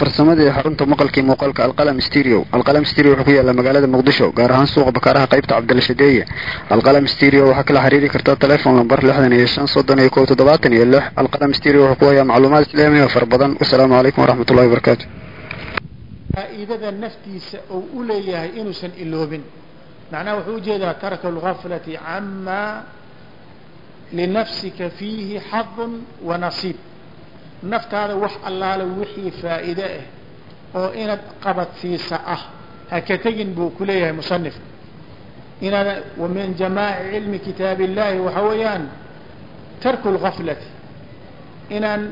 farsamadii xarunta maqalkii muuqaalka alqalam stereo. Alqalam stereo wuxuu ku yaallaa magaalada muqdisho gaar ahaan suuqa bakaaraha qaybta cabdilashadeeye alqalam stereo waxaa kala xiriiri kartaa telefon lambar lixdan iyo shan soddon iyo kow toddobaatan iyo lix. Alqalam stereo wuxuu ku hayaa macluumaad islaamiya fara badan. Wasalaamu calaykum waraxmat ullahi wabarakaatu faa'iidada naftiisa uu u leeyahay inuusan iloobin. Macnaha wuxuu u jeedaa tarka algaflati camaa linafsika fiihi xadun wa nasiib naftaada wax allaale wixii faa'iide ah oo inaad qabadsiisa ah ha ka tegin buu ku leeyahay musanifka inaad wa min jamaaci cilmi kitaabi illaahi waxaa weeyaan tarku lgaflati inaan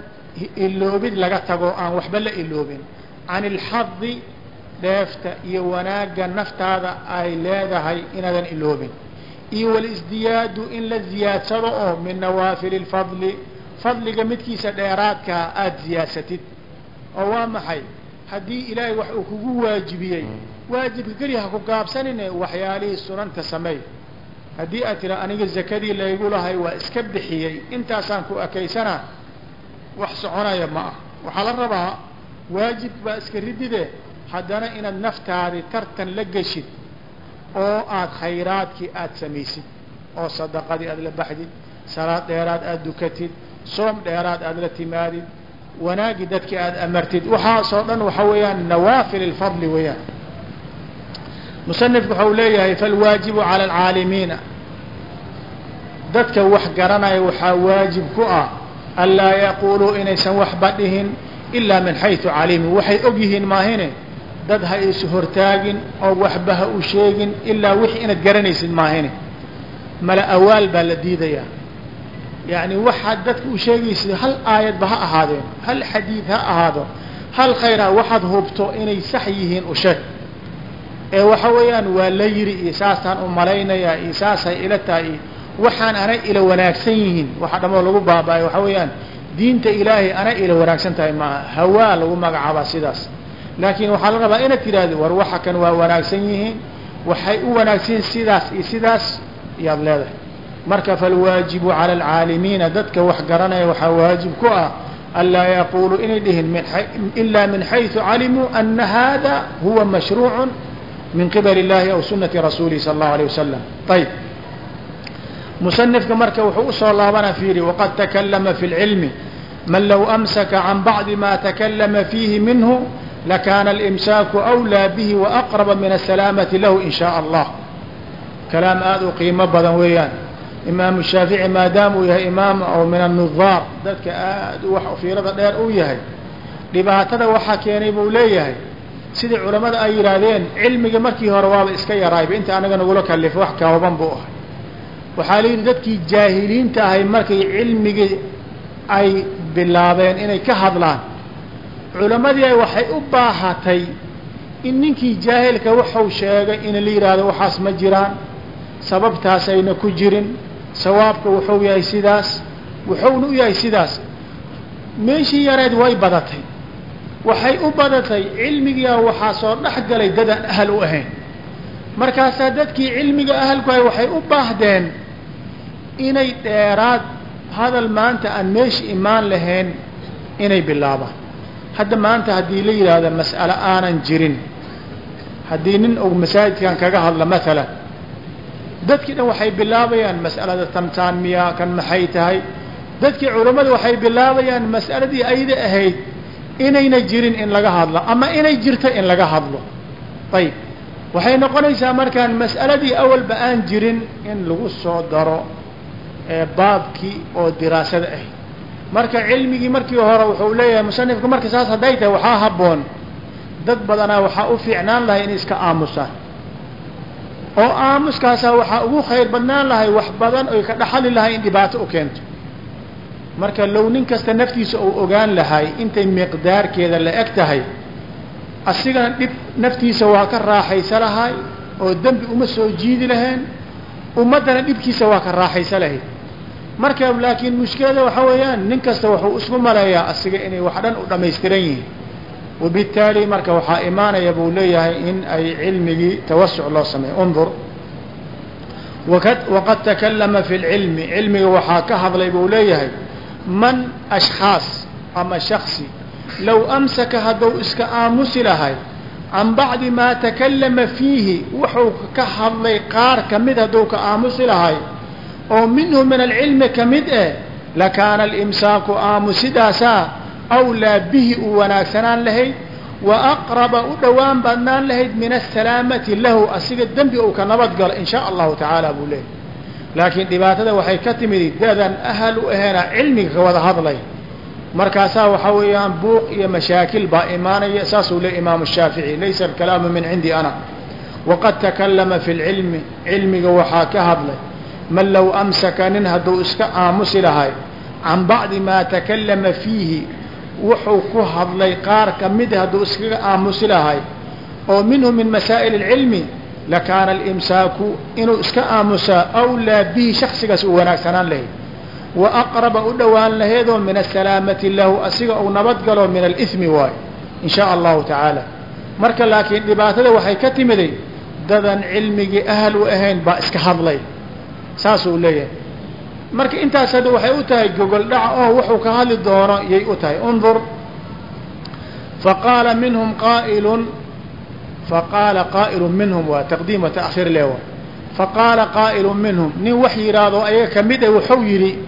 iloobid laga tago aan waxba la iloobin. Can ilxadi dheefta iyo wanaagga naftaada ay leedahay inaadan iloobin. Iyo walisdiyaadu in la ziyaadsado oo min nawaafili lfadli fadliga midkiisa dheeraadkaa aada ziyaadsatid oo waa maxay? Haddii ilaahay wax uu kugu waajibiyey waajibka keliya ha ku gaabsanine waxyaalihii sunanta sameey haddii aad tira aniga zakadii laygu lahay waa iska bixiyey intaasaan ku ekaysanaa wax soconaya ma ah. Waxaa la rabaa waajib baa iska ridide haddana inaad naftaadii tartan la geshid oo aada khayraadkii aada samaysid oo sadaqadii aada la baxdid salaad dheeraad aada dukatid soom dheeraad aada la timaadid wanaagi dadkii aada amartid waxaasoo dhan waxa weeyaan nawaafil ilfadli weeyaan. Musanifku waxau leeyahay falwaajibu cala alcaalimiina. Dadka wax garanaya waxaa waajib ku ah anlaa yaquuluu inaysan waxba dhihin ilaa min xaysu calimu waxay og yihiin maahine dad ha is hortaagin oo waxba ha u sheegin ilaa wixii inaad garanaysid maahine. Mala awaal baa la diidayaa yacni waxaad dadka u sheegaysid hal aayadba ha ahaadeen hal xadiid ha ahaado hal khayra waxaad hubto inay sax yihiin u sheeg ee waxa weeyaan waa la yiri iyo saasaan u malaynayaa iyo saasay ila tahay iyo waxaan anay ila wanaagsan yihiin waxa dhamoo lagu baaba'ay waxa weeyaan diinta ilaahay anay ila wanaagsan tahay maaha hawaa lagu magacaabaa sidaas laakiin waxaa la rabaa inaad tidhaahdo war waxa kan waa wanaagsan yihiin waxay u wanaagsan sidaas iyo sidaas iyaad leedahay marka falwaajibu cala alcaalimiina dadka wax garanaya waxaa waajib ku ah anlaa yaquuluu inay dhihin ilaa min xayثu calimuu ana hada huwa mashruuc min qibali اllahi aw sunati rasuulihi sala اllahu alيه wasalam ayb musanifka marka wuxuu usoo laabana fiiri waqad takalama fi اlcilmi man low amsaka can bacdi ma takalama fiihi minhu lakaana alimsaaku أwlىa bihi waaqraba min asalaamati lahu in shaء allah kalaam aada u qiimo badan weeyaan imaamu shaafici maadaama uu yahay imaam oo min annudaar dadka aad u wax fiirada dheer uu yahay. Dhibaatada waxaa keenay buu leeyahay sidii culammada ay yidhaahdeen cilmiga markii hore waaba iska yaraayba inta anaga nagula kalifo wax kooban buu ahay. Waxaa la yidhi dadkii jaahiliinta ahay markay cilmigii ay bilaabeen inay ka hadlaan culammadii waxay u baahatay in ninkii jaahilka wuxuu sheegay in la yidhaahdo waxaas ma jiraan sababtaasayna ku jirin sawaabka wuxuu yahay sidaas wuxuuna u yahay sidaas. Meeshii yareed way badatay. Waxay u badatay cilmigia waxaa soo dhex galay dadaan ahal u ahayn. Markaasaa dadkii cilmiga ahalku ahay waxay u baahdeen inay dheeraad hadal maanta aan meesha imaan lahayn inay bilaabaan. Hadda maanta haddii la yidhaahdo mas'alo aanan jirin haddii nin og masaajidkan kaga hadla maalan dadkii dhan waxay bilaabayaan mas'alada tamtaan miya kan maxay tahay? Dadkii culammada waxay bilaabayaan mas'aladii ayda ahayd inayna jirin in laga hadlo ama inay jirto in laga hadlo. Ayib waxay noqonaysaa markaan mas'aladii awalba aan jirin in lagu soo daro baabkii oo diraasada ahayd. Marka cilmigii markii hore wuxuu leeyahay musanifka marka saas hadday tahay waxaa habboon. Dad badanaa waxaa u fiicnaan lahay inay iska aamusaan oo aamuskaasaa waxaa ugu khayr badnaan lahay wax badan oy ka dhaxali lahay in dhibaato u keento. Marka low nin kasta naftiisa uu ogaan lahay intay miqdaarkeeda la eg tahay asigana dhib naftiisa waa ka raaxaysa lahay oo dembi uma soo jiidi lahayn ummaddana dhibkiisa waa ka raaxaysa lahayd marka laakiin mushkilada waxaa weeyaan nin kasta wuxuu isku maleeyaa asiga inay wax dhan u dhammaystiran yihiin wabittaali marka waxaa imaanaya buu leeyahay in ay cilmigii tawasuc loo sameeyo undur. Waqad takalama fi lcilmi cilmiga waxaa ka hadlay buu leeyahay man ashkhaas ama shaksi low amsaka hadduu iska aamusi lahay can bacdi maa takallama fiihi wuxuu ka hadlay qaar ka mid hadduu ka aamusi lahay oo minhu min alcilmi ka mid eh lakaana alimsaaku aamusidaasaa awlaa bihi uu wanaagsanaan lahayd wa aqraba u dhowaan badnaan lahayd min asalaamati lahu asiga dembi uu ka nabad galo in shaa allahu tacaala buu leeyahy laakiin dhibaatada waxay ka timid dadan ahal u aheena cilmiga ka wada hadlay markaasaa waxaa weeyaan buuq iyo mashaakil baa imaanaya saasuu le imaamu shaafici laysa alkalaamu min cindi ana waqad takallama fi lcilmi cilmiga waxaa ka hadlay man low amsaka nin hadduu iska aamusi lahay can bacdi maa takallama fiihi wuxuu ku hadlay qaar ka mida hadduu iskaga aamusi lahay oo minhu min masaa'il اlcilmi lakaana alimsaaku inuu iska aamusaa awlaa bihi shaksigaas uu wanaagsanaan lahayd wa aqraba u dhowaan laheedoo min asalaamati lahu asiga uu nabad galo min alihmi waayo in shaa allahu tacaala. Marka laakiin dhibaatada waxay ka timiday dadan cilmigii ahal u ahayn baa iska hadlay saasuu leeyahay marka intaas hadda waxay u tahay gogol dhaca oo wuxuu ka hadli doono yay u tahay. Undur. Faqaala minhum qaa'ilun faqaala qaa'ilun minhum waa taqdiim wa ta'khiir lewa faqaala qaa'ilun minhum nin wax yidhaahdo ayaga ka mid ah wuxuu yidhi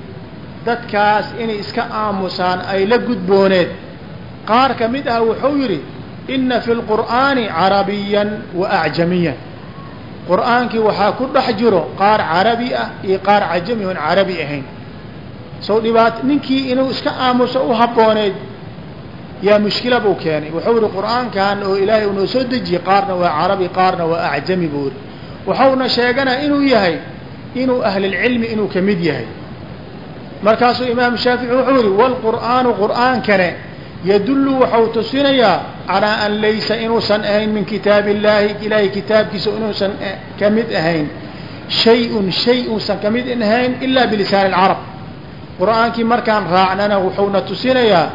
dadkaas inay iska aamusaan ay la gudbooneed. Qaar ka mid ah wuxuu yidhi inna fi lqur'aani carabiyan wa acjamiyan qur'aankii waxaa ku dhex jiro qaar carabi ah iyo qaar cajami oon carabi ahayn. Sow dhibaat ninkii inuu iska aamuso u habbooneyd yaa mushkila buu keenay. Wuxuu yihi qur'aankan oo ilaahay unoo soo dejiyey qaarna waa carabi qaarna waa acjami buu yihi waxauna sheeganaya inuu yahay inuu ahlilcilmi inuu ka mid yahay. Markaasuu imaamu shaafici wuxuu yihi wlqur'aanu qur'aankane yadullu waxau tusinayaa calaa an laysa inuusan ahayn min kitaabi illaahi ilaahay kitaabkiisa inuusan ka mid ahayn. Shay-un shay uusan ka mid ahayn ilaa bilisaani alcarab qur'aankii markaan raacnana wuxuuna tusinayaa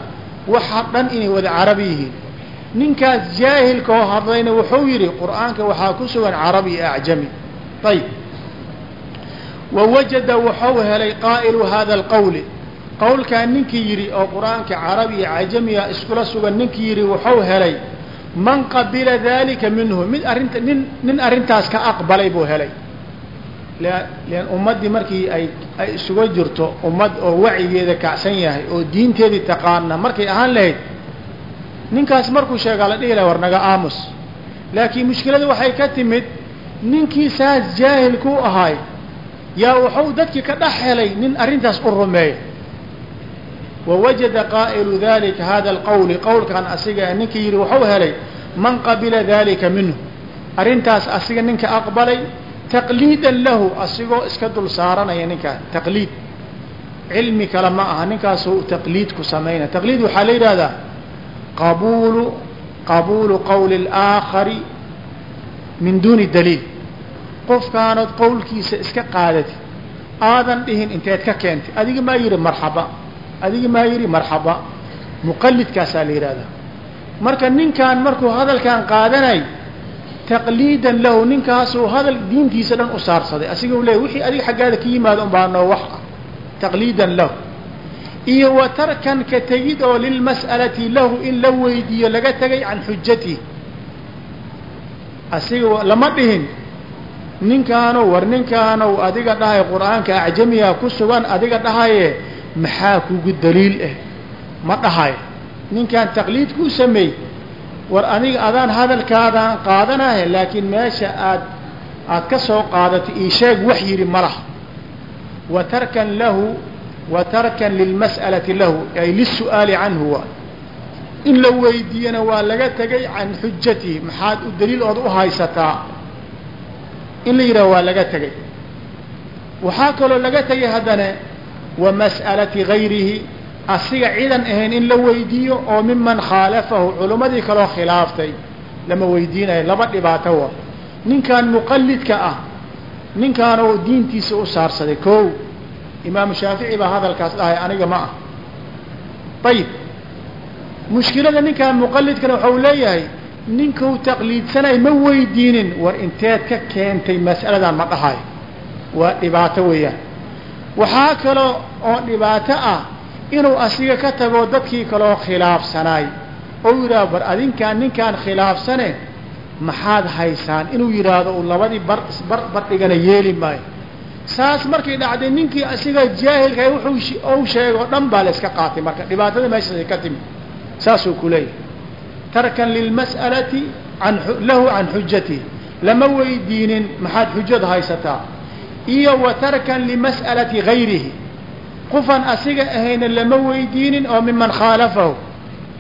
waxa dhan inay wada carabi yihiin. Ninkaas jaahilka oo hadlayna wuxuu yidhi qur'aanka waxaa ku sugan carabi iyo acjami. Ayib wawajada wuxuu helay qaa'ilu hada alqowli qowlkaa ninkii yidhi oo qur'aanka carabi iyo cajamiya iskula sugan ninkii yidhi wuxuu helay man qabila dalika minhu mid arrinta nin nin arrintaas ka aqbalay buu helay. Lan ummaddii markii ay ay isuga jirto ummad oo wacyigeeda kacsan yahay oo diinteedii taqaana markay ahaan lahayd ninkaas markuu sheegaa la dhihi laha war naga aamus. Laakiin mushkilada waxay ka timid ninkii saas jaahilku ahay yaa wuxuu dadkii ka dhex helay nin arrintaas u rumeeya wawajada qaa'ilu dalika hada alqowli qowlkan asiga ninkii yidhi wuxuu helay man qabila dalika minhu arrintaas asiga ninka aqbalay taqliidan lahu asigoo iska dul saaranaya ninkaan taqliid cilmi kale ma aha ninkaasuu taqliid ku samaynaya taqliid waxaa la yidhahdaa qabuulu qabuulu qowli اlaakhari min duuni daliil qofkaanood qowlkiisa iska qaadati aadan dhihin inteed ka keentay adiga maa yidhi marxaba adiga maa yidhi marxaba. Muqalidkaasaa la yidhahdaa marka ninkaan markuu hadalkan qaadanay taqliidan lahu ninkaasuu hadal diintiisa dhan u saarsaday. Asiga leey wixii adiga xaggaada ka yimaado un baa noo wax ah. Taqliidan lahu. Iyo wa tarkan ka tegid oo lilmas'alati lahu in la weydiiyo laga tegay can xujatihi asiga lama dhihin. Ninkaanow war ninkaanow adiga dhahay qur'aanka acjamiga ku sugan adiga dhahaye maxaa kugu daliil ah ma dhahayo ninkaan taqliid kuu sameey war aniga adaan hadalkaadaan qaadanahe laakiin meesha aad aad ka soo qaadatay ii sheeg wax yidhi ma laha. Wa tarkan lahu wa tarkan lilmas'alati lahu ay liلsu'aali canhu waa. In la weydiiyana waa laga tegay can xujatihi maxaad u daliil ood u haysataa. In la yidhaha waa laga tegay waxaa kaloo laga tegay haddana wa mas'alati gayrihi asiga cidan ahayn in la weydiiyo oo miman khaalafahu culummadii kaloo khilaaftay lama weydiinayo laba dhibaato wa. Ninkan muqalidka ah ninkaanoo diintiisa u saarsaday ko imaamu shaafici baa hadalkaas dhahay aniga ma ah. Ayib mushkilada ninkaan muqalidkana waxau leeyahay ninkuu taqliidsanay ma weydiinin war inteed ka keentay mas'aladan ma dhahayo waa dhibaato weeyaan waxaa kaloo oo dhibaato ah inuu asiga ka tago dadkii kaloo khilaafsanaay. Ou yidhahdo bar adinkaan ninkaan khilaafsane maxaad haysaan? Inuu yidhaahdo uu labadii bar bar bardhigana yeeli maayo. Saas markay dhacday ninkii asiga jaahilka wuxuu ou sheegay oo dhan baa la iska qaatay marka. Dhibaatada meeshaasay ka timi. Saasuu ku leeyahay. Tarkan lilmas'alati an lahu can xujatihi lama weydiinin maxaad xujada haysataa iyo wa tarkan limas'alati gayrihi qofan asiga ahayna lama weydiinin oo miman khaalafahu.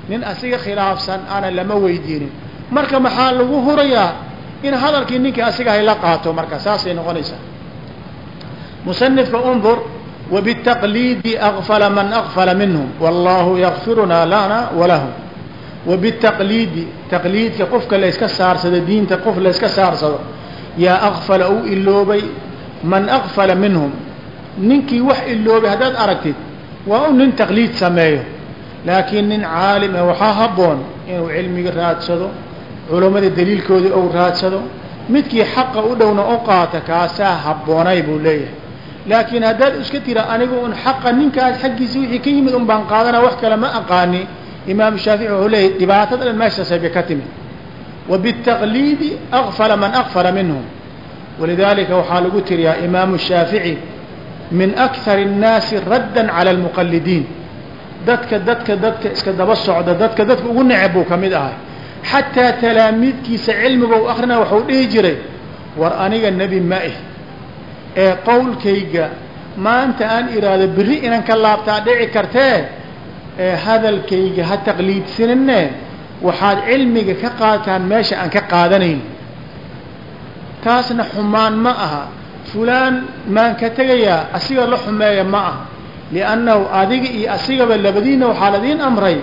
Nin asiga khilaafsan ana lama weydiinin. Marka maxaa lagu hurayaa? In hadalkii ninkii asiga hay la qaato marka saasay noqonaysaa. Musanifka undur wabitaqliidi akfala man akfala minhum wallahu yakfirunaa lana walahum wabitaqliidi taqliidka qofka layska saarsado diinta qof layska saarsado yaa akfala u iloobay man akfala minhum ninkii wax iloobay haddaad aragtid waa u nin taqliid sameeyo. Laakiin nin caalim ah waxaa habboon inuu cilmiga raadsado culammada daliilkoodii ou raadsado midkii xaqa u dhowna u qaata kaasaa habboonay buu leeyahay. Laakiin haddaad iska tira anigu un xaqa ninkaas xaggiisa wixii ka yimid un baan qaadana wax kale ma aqaani. Imaamu shaafici wuxuu leeyahy dhibaatada dhan meeshaasay bay ka timid. Wa bitaqliidi akfala man akfala minhum walidaalika waxaa lagu tiriyaa imaamu shaafici min akthar الnaasi raddan cala almuqalidiin dadka dadka dadka iska daba socda dadka dadka ugu neceb buu ka mid ahay xataa talaamiidkiisa cilmiga u akrinaya waxuu dhihi jiray war aniga nebi ma ih ee qowlkayga maanta aan iraahdo berri inan ka laabtaa dhici kartee ee hadalkayga ha taqliidsanine waxaad cilmiga ka qaataan meesha aan ka qaadanayn taasna xumaan ma aha. Fulaan maan ka tegayaa asiga la xumeeya ma aha. Liannahu adiga iyo asigaba labadiinna waxaa ladiin amray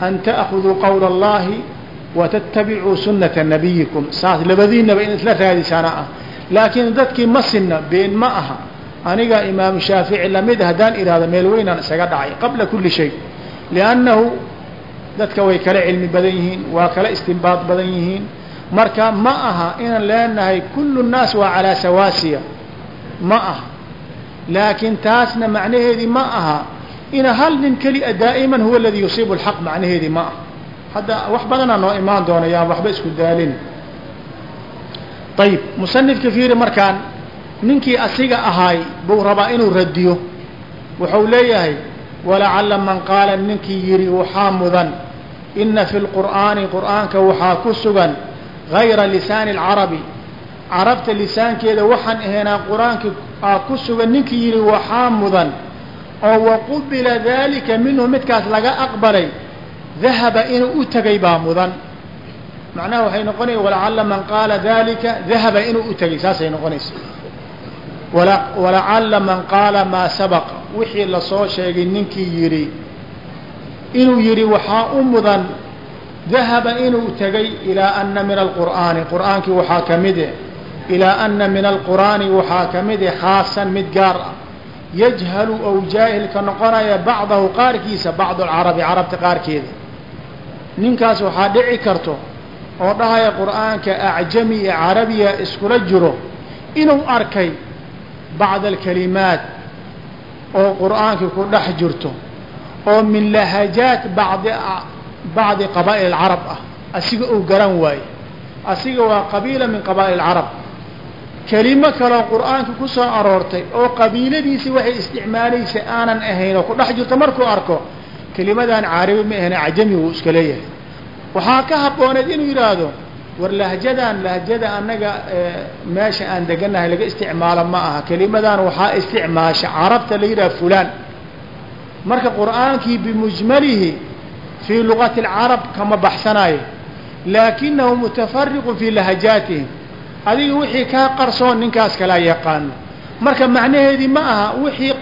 an ta'khuduu qowla allahi watattabicuu sunnata nabiyikum saas labadiinaba in isla raadisaana ah. Laakiin dadkii ma sinna been ma aha. Aniga imaamu shaafici la mid haddaan ihahdo meel weynaan isaga dhacay qabla kuli shay. Liannahu dadka way kala cilmi badan yihiin waa kala istinbaad badan yihiin marka ma aha inaan leenahay kullu nnaas waa calaa sawaasiya. Ma aha. Laakiin taasna macnaheedii ma aha ina hal nin kelia daa'iman huwa aladii yusiibu alxaq macnaheedii ma aha. Hadda wax badanaa noo imaan doona yaan waxba isku daalin. Ayib musanifka fiiri markaan ninkii asiga ahaay buu rabaa inuu radiyo. Wuxuu leeyahay walacalla man qaala ninkii yidhi waxaa mudan ina fi lqur'aani qur'aanka waxaa ku sugan gayra lisaani alcarabi carabta lisaankeeda waxaan ahaynaa qur'aanka aa ku sugan ninkii yidhi waxaa mudan oo waqubila dalika minhu midkaas laga aqbalay dahaba inuu u tegay baa mudan macnaha waxay noqonaya walacalla man qaala dalika dahaba inuu u tegay saasay noqonaysa walacalla man qaala maa sabaq wixii la soo sheegay ninkii yidhi inuu yidhi waxaa u mudan dahaba inuu tegay ilaa ana min alqur'aani qur'aankii waxaa ka mide ilaa ana min alqur'aani waxaa ka mide khaasan mid gaar ah yajhalu ou jaahilka noqonaya bacdahu qaarkiisa bacd alcarabi carabta qaarkeeda ninkaas waxaa dhici karto oo dhahaya qur'aanka acjami iyo carabiya iskula jiro inuu arkay bacd alkalimaat oo qur'aankii ku dhex jirto oo min lahajaat bacdi bacdi qabaa'il alcarab ah asiga uu garan waaye asiga waa qabiila min qabaa'il alcarab kelimo kaloo qur'aanka ku soo aroortay oo qabiiladiisii waxay isticmaalaysa aanan ahayn oo ku dhex jirto markuu arko kelimadaan carabi ma ahayn acjami wuu iska leeyahay waxaa ka habbooneed inuu yidhaahdo war lahjadan lahjada annaga meesha aan degannahay laga isticmaalo ma aha kelimadan waxaa isticmaasha carabta la yidhaha fulaan marka qur'aankii bimujmalihi fii lugati alcarab kama baxsanayo laakinahu mutafariqun fii lahajaatihim adiga wixii kaa qarsoon ninkaas kalaa yaqaano marka macnaheedii ma aha wixii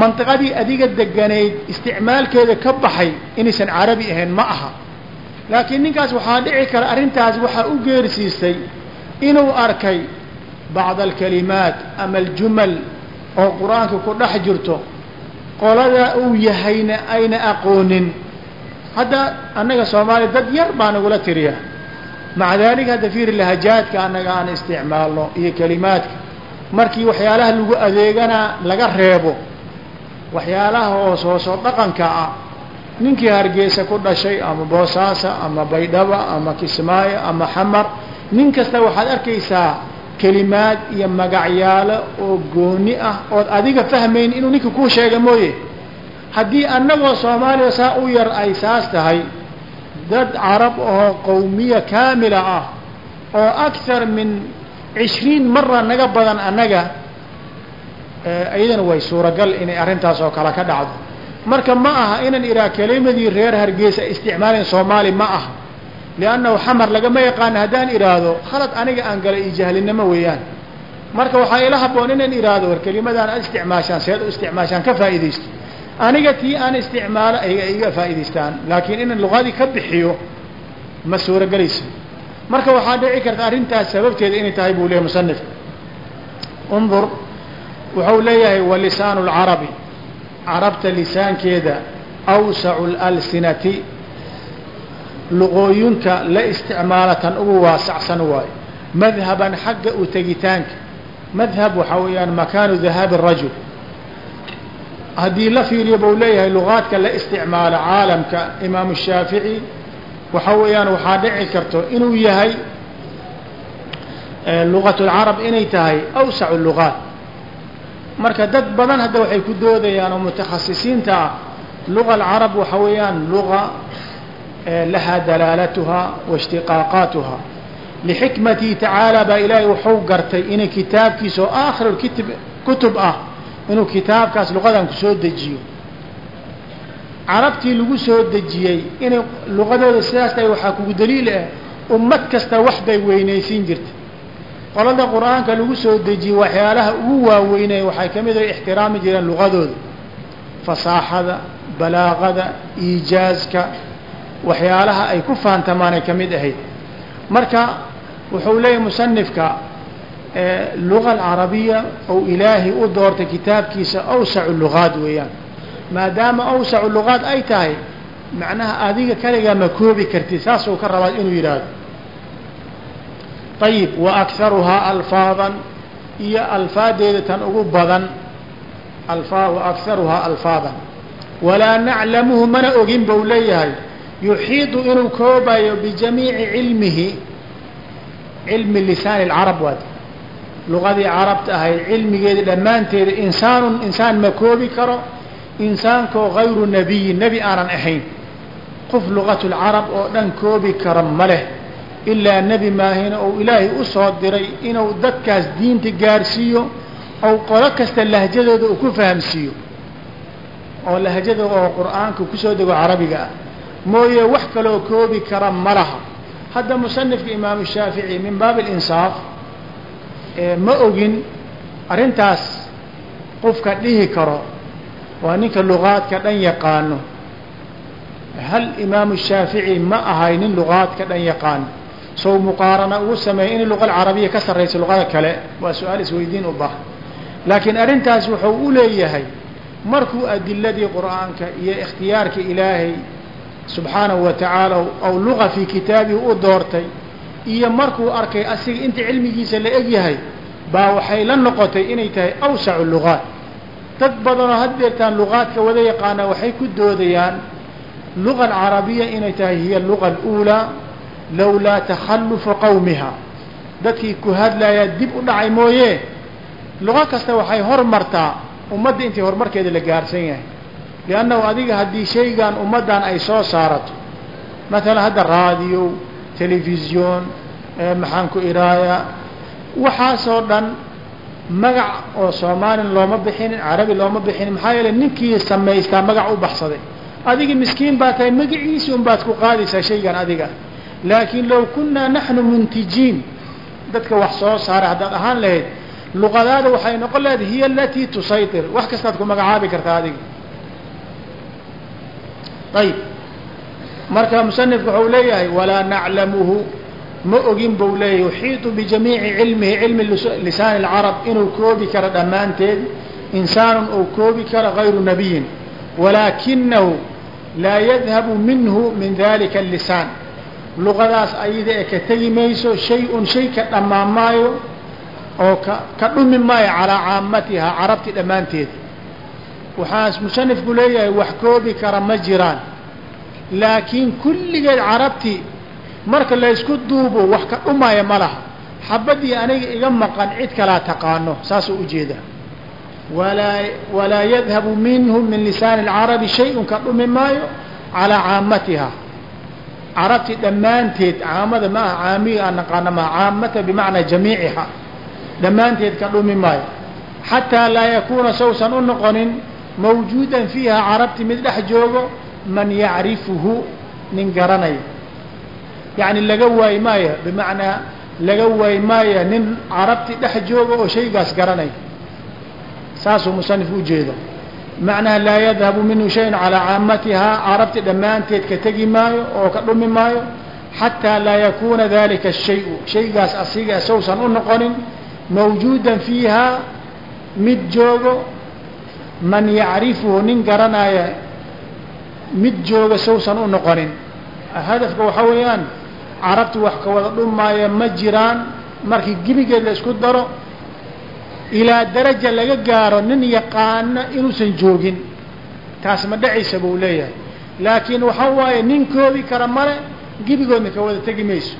mantiqadii adiga deganayd isticmaalkeeda ka baxay inaysan carabi ahayn ma aha laakiin ninkaas waxaa dhici kara arrintaas waxaa u geersiistay inuu arkay bacd alkalimaat ama aljumal oo qur'aanka ku dhex jirto qolada uu yahayna ayna aqoonin hadda annaga soomaaliya dad yar baa nagula tiriya. Maca daalika hadda fiiri lahajaadka annaga aan isticmaalno iyo kelimaadka. Markii waxyaalaha lagu adeeganaa laga reebo waxyaalaha hoos hoosoo dhaqanka ah ninkii hargeysa ku dhashay ama boosaasa ama baydhaba ama kismaayo ama xamar nin kasta waxaad arkaysaa kelimaad iyo magacyaalo oo gooni ah ood adiga fahmayn inuu ninka kuu sheega mooye haddii annagoo soomaaliya saa u yar ay saas tahay dad carab oo qowmiya kaamila ah oo akthar min cishriin mara naga badan annaga iyadana way suuragal inay arrintaas oo kale ka dhacdo. Marka ma aha inaan iraa kelimadii reer hargeysa isticmaalayn soomaali ma aha liannahu xamar lagama yaqaano haddaan idhaahdo khalad aniga aan galay iyo jahlinimo weeyaan. Marka waxaa ila haboon inaan idhaahdo war kelimadaan ad isticmaashaan seed u isticmaashaan ka faa'iidaysto aniga tii aan isticmaalo ayga iga faa'idaystaan laakiin inaan luqadii ka bixiyo ma suuragelayso. Marka waxaa dhici karta arrintaas sababteeda inay tahay buu leeyahy musanifka undur wuxuu leeyahay walisaanu lcarabi carabta lisaankeeda awsacu lalsinati luqooyinka la isticmaala tan ugu waasacsan waayo madhaban xagga u tegitaanka. Madhab waxaa weeyaan makaanu dahaabi rajul haddii la fiiriyo buu leeyahay lugaadka la isticmaalo caalamka imaamu shaafici waxa weeyaan waxaa dhici karto inuu yahay lugat lcarab inay tahay awsacu lugaat marka dad badan hadda waxay ku doodayaan oo mutakhasisiinta ah luga alcarab waxa weeyaan luga lahaa dalaalatuha wa ishtiqaaqaatuha. Lixikmatihi tacaala baa ilaahay wuxuu gartay inay kitaabkiisa oo aakhir kitb kutub ah inuu kitaabkaas luqadan ku soo dejiyo. Carabtii lagu soo dejiyey inay luqadooda sidaas tahay waxaa kugu daliil ah ummad kasta wax bay weynaysiin jirtay. Qolada qur'aanka lagu soo dejiyey waxyaalaha ugu waaweynay waxay ka mid ah ixtiraami jireen luqadooda. Fasaaxada balaaqada iijaazka waxyaalaha ay ku fahantamaan ay ka mid ahayd. Marka wuxuu leeyahay musanifka luga alcarabiya ou ilaahay u doortay kitaabkiisa awsacu lugaad weeyaan. Maadaama awsacu lugaad ay tahay macnaha adiga kaligaa ma koobi kartid saasuu ka rabaa inuu yidhaahdo. Ayib wa akharuhaa alfaadan iyo alfaadeeda tan ugu badan wa akharuhaa alfaadan. Walaa naclamuhu mana ogin bau leeyahay yuxiidu inuu koobayo bijamiici cilmihi cilmi lisaani lcarab waad luqadii carabta ahayd cilmigeeda dhammaanteeda insaanun insaan ma koobi karo insaankoo gayru nabiyin nebi aanan ahayn. Qof luqatu lcarab oo dhan koobi kara ma leh ilaa nebi maahina ou ilaahay u soo diray inuu dadkaas diinta gaarsiiyo ou qolo kasta lahjadooda uu ku fahamsiiyo. Oo lahjada oo qur'aanka ku soo dego carabiga ah. Mooye wax kaloo koobi kara ma laha. Hadda musanifka imaamu shaafici min baabi alinsaaf ma ogin arrintaas qofka dhihi karo waa ninka luqaadka dhan yaqaano. Hal imaamu shaafici ma ahay nin luqaadka dhan yaqaano? Sow muqaarana ugu sameeyay inay luqa alcarabiya ka sarrayso luqada kale waa su'aal isweydiin u baahan laakiin arrintaas wuxuu u leeyahay markuu adiladii qur'aanka iyo ikhtiyaarka ilaahay subxaanahu wa tacaala aw luqa fii kitaabihi u doortay iyo markuu arkay asiga inta cilmigiisa la eg yahay baa waxay la noqotay inay tahay awsacu lugaat. Dad badanoo haddeertaan luqaadka wada yaqaana waxay ku doodayaan luga alcarabiya inay tahay hiya luga aluulaa lowlaa takhallufa qowmiha dadkii ku hadlayaa dib u dhacay mooye. Luqa kasta waxay hormartaa ummadda intii horumarkeeda la gaarsan yahay. Liannahu adiga haddii shaygan ummaddan ay soo saarato maalan hadda raadiyo telefisyon maxaan ku idhaayaa waxaasoo dhan magac oo soomaalin looma bixinin carabi looma bixinin maxaa yeele ninkii samaystaa magac u baxsaday. Adiga miskiin baa tahay magaciisi un baad ku qaadaysaa shaygan adiga. Laakiin low kunnaa naxnu muntijiin. Dadka wax soo saara haddaad ahaan lahayd luqadaada waxay noqon lahayd hiya alatii tusaytir. Wax kastaad ku magacaabi kartaa adiga. Ayib marka musanifku waxau leeyahay walaa naclamuhu. Ma ogin buu leeyahay yuxiitu bijamiici cilmihi cilmi lisaani lcarab inuu koobi karo dhammaanteed insaanun uu koobi karo kayru nabiyin walaakinahu laa yadhabu minhu min dalika allisaan luqadaas ayada ee ka tegi mayso shay-un shay ka dhammaan maayo oo ka dhumi maayo calaa caamatihaa carabti dhammaanteed. Waxaas musanifku leeyahay wax koobi kara ma jiraan laakiin kulligeed carabti marka laysku duubo wax ka dhumaya ma laha. Xabadii aniga iga maqan cid kalaa taqaano saasuu u jeedaa walaa walaa yadhabu minhu min lisaani اlcarabi shay-un ka dhumi maayo calaa caamatiha. Carabti dhammaanteed caamada ma aha caamiga aan naqaano maa caamata bimacnaa jamiiciha dhammaanteed ka dhumi maayo. Xataa laa yakuuna sawsan u noqonin mawjuudan fiiha carabti mid dhex joogo man yacrifuhu nin garanaya yacni laga waayi maaya bimacnaa laga waayi maaya nin carabti dhex jooga oo shaygaas garanaya saasuu musanif ujeeda macnaha laa yadhabu minhu shayun calaa caamatihaa carabti dhammaanteed ka tegi maayo oo ka dhumi maayo xataa laa yakuuna dalika shayu. Shaygaas asiga sawsan u noqonin mawjuudan fiiha mid joogo man yacrifuhu nin garanaya mid jooga sawsan u noqonin hadafka waxaa weeyaan carabti wax ka wada dhumaaya ma jiraan markii gebigeed la isku daro ilaa daraja laga gaaro nin yaqaana inuusan joogin taas ma dhacaysa buu leeyahay laakiin waxaa waaye nin koobi kara male gebigoodna ka wada tegi mayso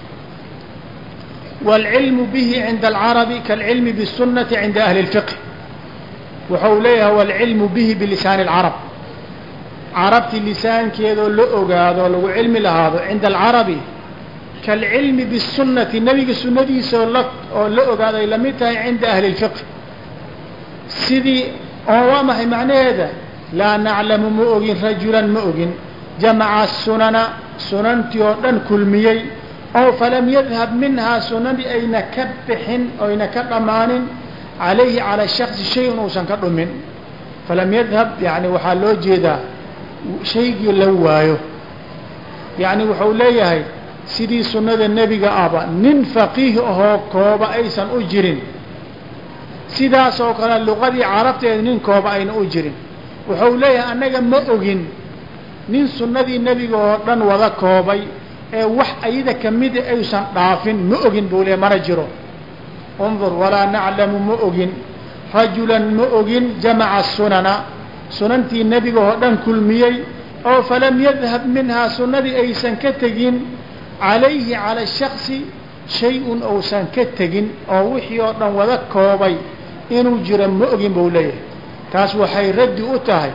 wاlcilmu bihi cinda alcarabi kaalcilmi bالsunati cinda ahli اlfiqh wuxuu leeyahay wاlcilmu bihi bilisaani اlcarab carabti lisaankeedoo la ogaado lagu cilmi lahaado cinda alcarabi kaalcilmi bisunnati nebiga sunnadiisaoo la oo la ogaado ay la mid tahay cinda ahli lfiqh sidii oo waa maxay macnaheeda? Laa naclamu ma ogin rajulan ma ogin. Jamaca sunana sunantii oo dhan kulmiyey. Oo falam yadhab minhaa sunadii ayna ka bixin oyna ka dhammaanin calayhi cala shaksi shay-un uusan ka dhumin. Falam yadhab yani waxaa loo jeedaa shaygii la waayo. Yacni wuxuu leeyahay sidii sunnada nebiga ahba nin faqiih ahoo kooba aysan u jirin. Sidaas oo kale luqadii carabteeda nin kooba ayna u jirin. Wuxuu leeyahay annaga ma ogin nin sunnadii nebiga oo dhan wada koobay ee wax ayada kamida aysan dhaafin ma ogin buu leeyahy mana jiro. Undur walaa naclamu ma ogin. Rajulan ma ogin jamaca sunana sunantii nebiga oo dhan kulmiyey oo falam yadhab minhaa sunnadii aysan ka tegin calayhi cala shaksi shay-un uusan ka tegin oo wixii oo dhan wada koobay inuu jiro ma ogin buu leeyahay. Taas waxay raddi u tahay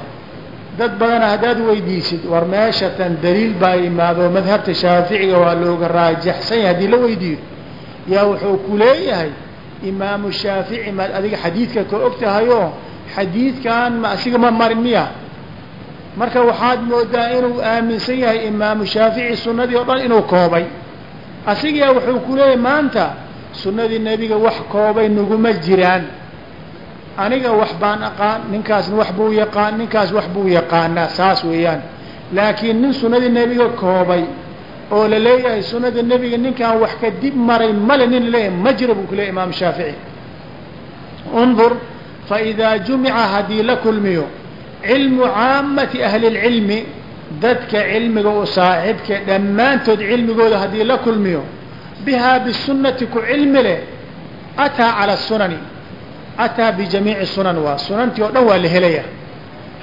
dad badana haddaad weydiisid war meesha tan daliil baa imaado madhabta shaaficiga waa looga raajaxsan yahay haddii la weydiiyo. Yaa wuxuu ku leeyahay imaamu shaafici maad adiga xadiidka ka og tahayoo xadiidkan ma asiga ma marin miya. Marka waxaad moodaa inuu aaminsan yahay imaamu shaafici sunnadii oo dhan inuu koobay. Asigaa wuxuu ku leeyahay maanta sunnadii nebiga wax koobay naguma jiraan. Aniga wax baan aqaan ninkaasna wax buu yaqaan ninkaas wax buu yaqaanaa saas weeyaan. Laakiin nin sunnadii nebiga koobay oo la leeyahay sunnada nebiga ninkaan wax ka dib maray male nin la leeyahay ma jira buu ku leeyahy imaamu shaafici. Undur faidaa jumica haddii la kulmiyo cilmu caamati ahli اlcilmi dadka cilmiga u saaxiibka dhammaantood cilmigooda haddii la kulmiyo bihaa bisunati ku cilmi leh ataa cala sunani ataa bijamiici sunan waa sunantii oo dhan waa la helaya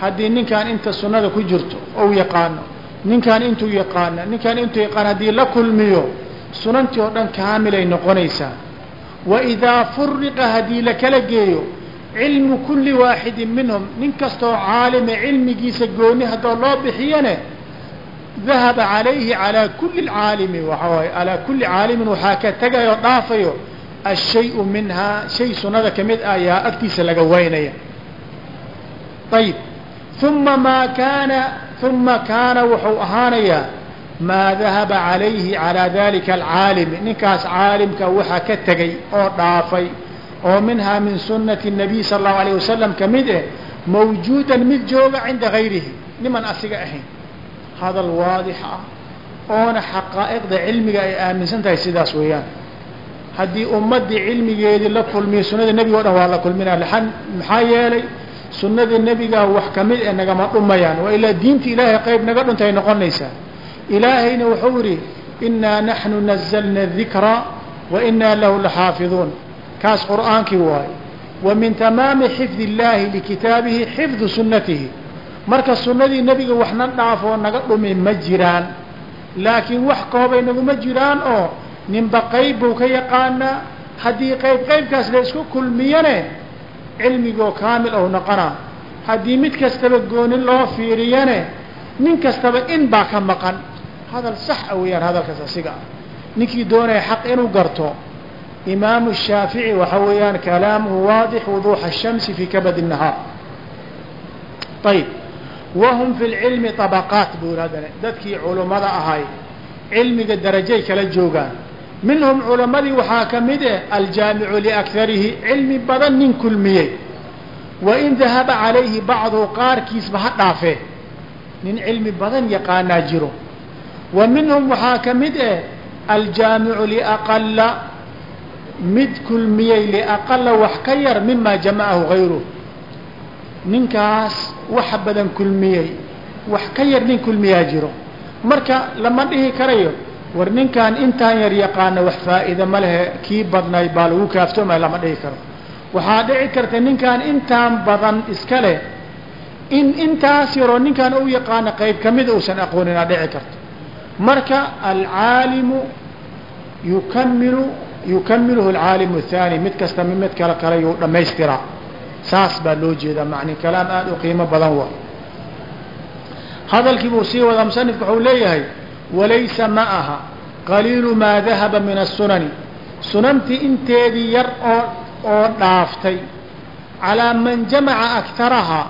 haddii ninkaan inta sunnada ku jirto ou yaqaano ninkaan intuu yaqaana ninkaan intuu yaqaano haddii la kulmiyo sunantii oo dhan kaamilay noqonaysaa waidaa furiqa haddii la kala geeyo cilmu kuli waaxidin minhum. Nin kastoo caalime cilmigiisa gooni haddoo loo bixiyane dahaba calayhi calaa kuli caalimi waxa waaye calaa kuli caalimin waxaa ka tegayo o dhaafayo ashay-u minhaa shay sunnada ka mid ah ayaa agtiisa laga waynaya. Ayib uma maa kaana uma kaana wuxuu ahaanayaa maa dahaba calayhi calaa dalika alcaalimi. Ninkaas caalimka waxaa ka tegay oo dhaafay oo minhaa min sunati الnabiy sala allahu alayh wasalam ka mid eh mawjuudan mid jooga cinda gayrihi niman asiga ahayn. Hadal waadix ah oona xaqaa'iqda cilmiga ay aaminsan tahay sidaas weeyaan. Haddii ummaddii cilmigeedii la kulmiyo sunnada nebiga o dhan waa la kulminaa maxaa yeelay sunnada nebigaa wax ka mid e nagama dhumayaan waa ilaa diinta ilaahay qayb naga dhuntay noqonaysaa. Ilaahayna wuxuu yihi inaa naxnu nazalna dikra wa inaa lahu laxaafiduun kaas qur'aankii waayo wa min tamaami xifdi اllaahi likitaabihi xifdu sunnatihi. Marka sunnadii nebiga waxna dhaafoo naga dhumi ma jiraan. Laakiin wax koobay naguma jiraan oo ninba qayb buu ka yaqaanaa. Haddii qayb qaybkaas la isku kulmiyane cilmigoo kaamil ou noqonaa. Haddii mid kastaba goonin loo fiiriyane nin kastaba in baa ka maqan. Hadal sax a weeyaan hadalkaas asiga. Ah ninkii doonaya xaq inuu garto imaamu shaafici waxa weeyaan kalaamuhu waadix wuduuxa الshamsi fi kabad الnahaar ayb wahum fi lcilmi طabaqaat buu yidhi haddana dadkii culummada ahay cilmiga darajay kala joogaan minhum culammadii waxaa ka mid eh aljaamicu liakarihi cilmi badan nin kulmiyey wain dahaba calayhi bacduhu qaarkiisba ha dhaafee nin cilmi badan yaqaanaa jiro wa minhum waxaa ka mid eh aljaamicu liaqala mid kulmiyey liaqala wax ka yar mima jamacahu gayruh ninkaas wax badan kulmiyey wax ka yar nin kulmiyaa jiro. Marka lama dhihi karayo war ninkan intaan yar yaqaana wax faa'iida ma lehe kii badnay baa lagu kaaftoomaya lama dhihi karo. Waxaa dhici karta ninkaan intaan badan iska leh in intaas yaroo ninkaan u yaqaana qayb ka mida uusan aqoonin aa dhici karto. Marka alcaalimu yukamilu yukamiluhu alcaalimu athaani mid kasta mi mid kale kale yuu dhamaystiraa saas baa loo jeedaa macni kalaam aada u qiimo badan waa. Hadalkii buu sii wadaa musanifku waxuu leeyahay walaysa ma aha qaliilu maa dahaba min asunani sunantii inteedii yar oo oo dhaaftay calaa man jamaca aktarahaa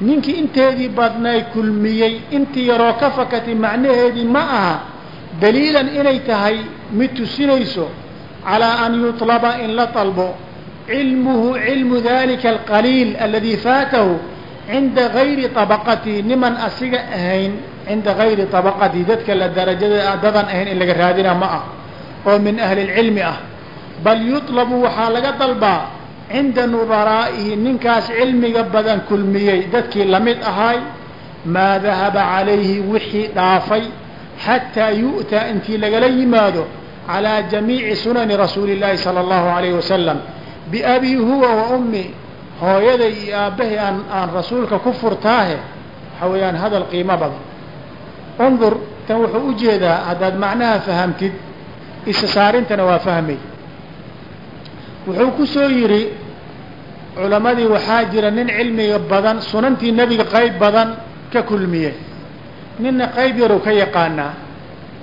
ninkii inteedii badnay kulmiyey intii yaroo ka fakatay macnaheedii ma aha daliilan inay tahay mid tusinayso calaa an yuطlaba in la dalbo cilmuhu cilmu dalika alqaliil aladii faatahu cinda gayri طabaqatihi niman asiga ahayn cinda gayri طabaqatihi dadka la darajada dadan ahayn in laga raadina ma ah oo min ahli اlcilmi ah bal yuطlabu waxaa laga dalbaa cinda nudaraa'ihi ninkaas cilmiga badan kulmiyey dadkii lamid ahaay maa dahaba calayhi wixii dhaafay xataa yu'taa intii lagala yimaado calىa jamiici sunani rasuuli اllaahi salى اllahu عalayh wasalam biabii huwa wa ummi hooyaday iyo aabbahay aan aan rasuulka ku furtaahe waxa weeyaan hadal qiimo badan undur tan wuxuu u jeedaa haddaad macnaha fahamtid isa saarintana waa fahmay wuxuu ku soo yidhi culammadii waxaa jira nin cilmiga badan sunantii nebiga qayb badan ka kulmiyey ninna qayb yaruu ka yaqaanaa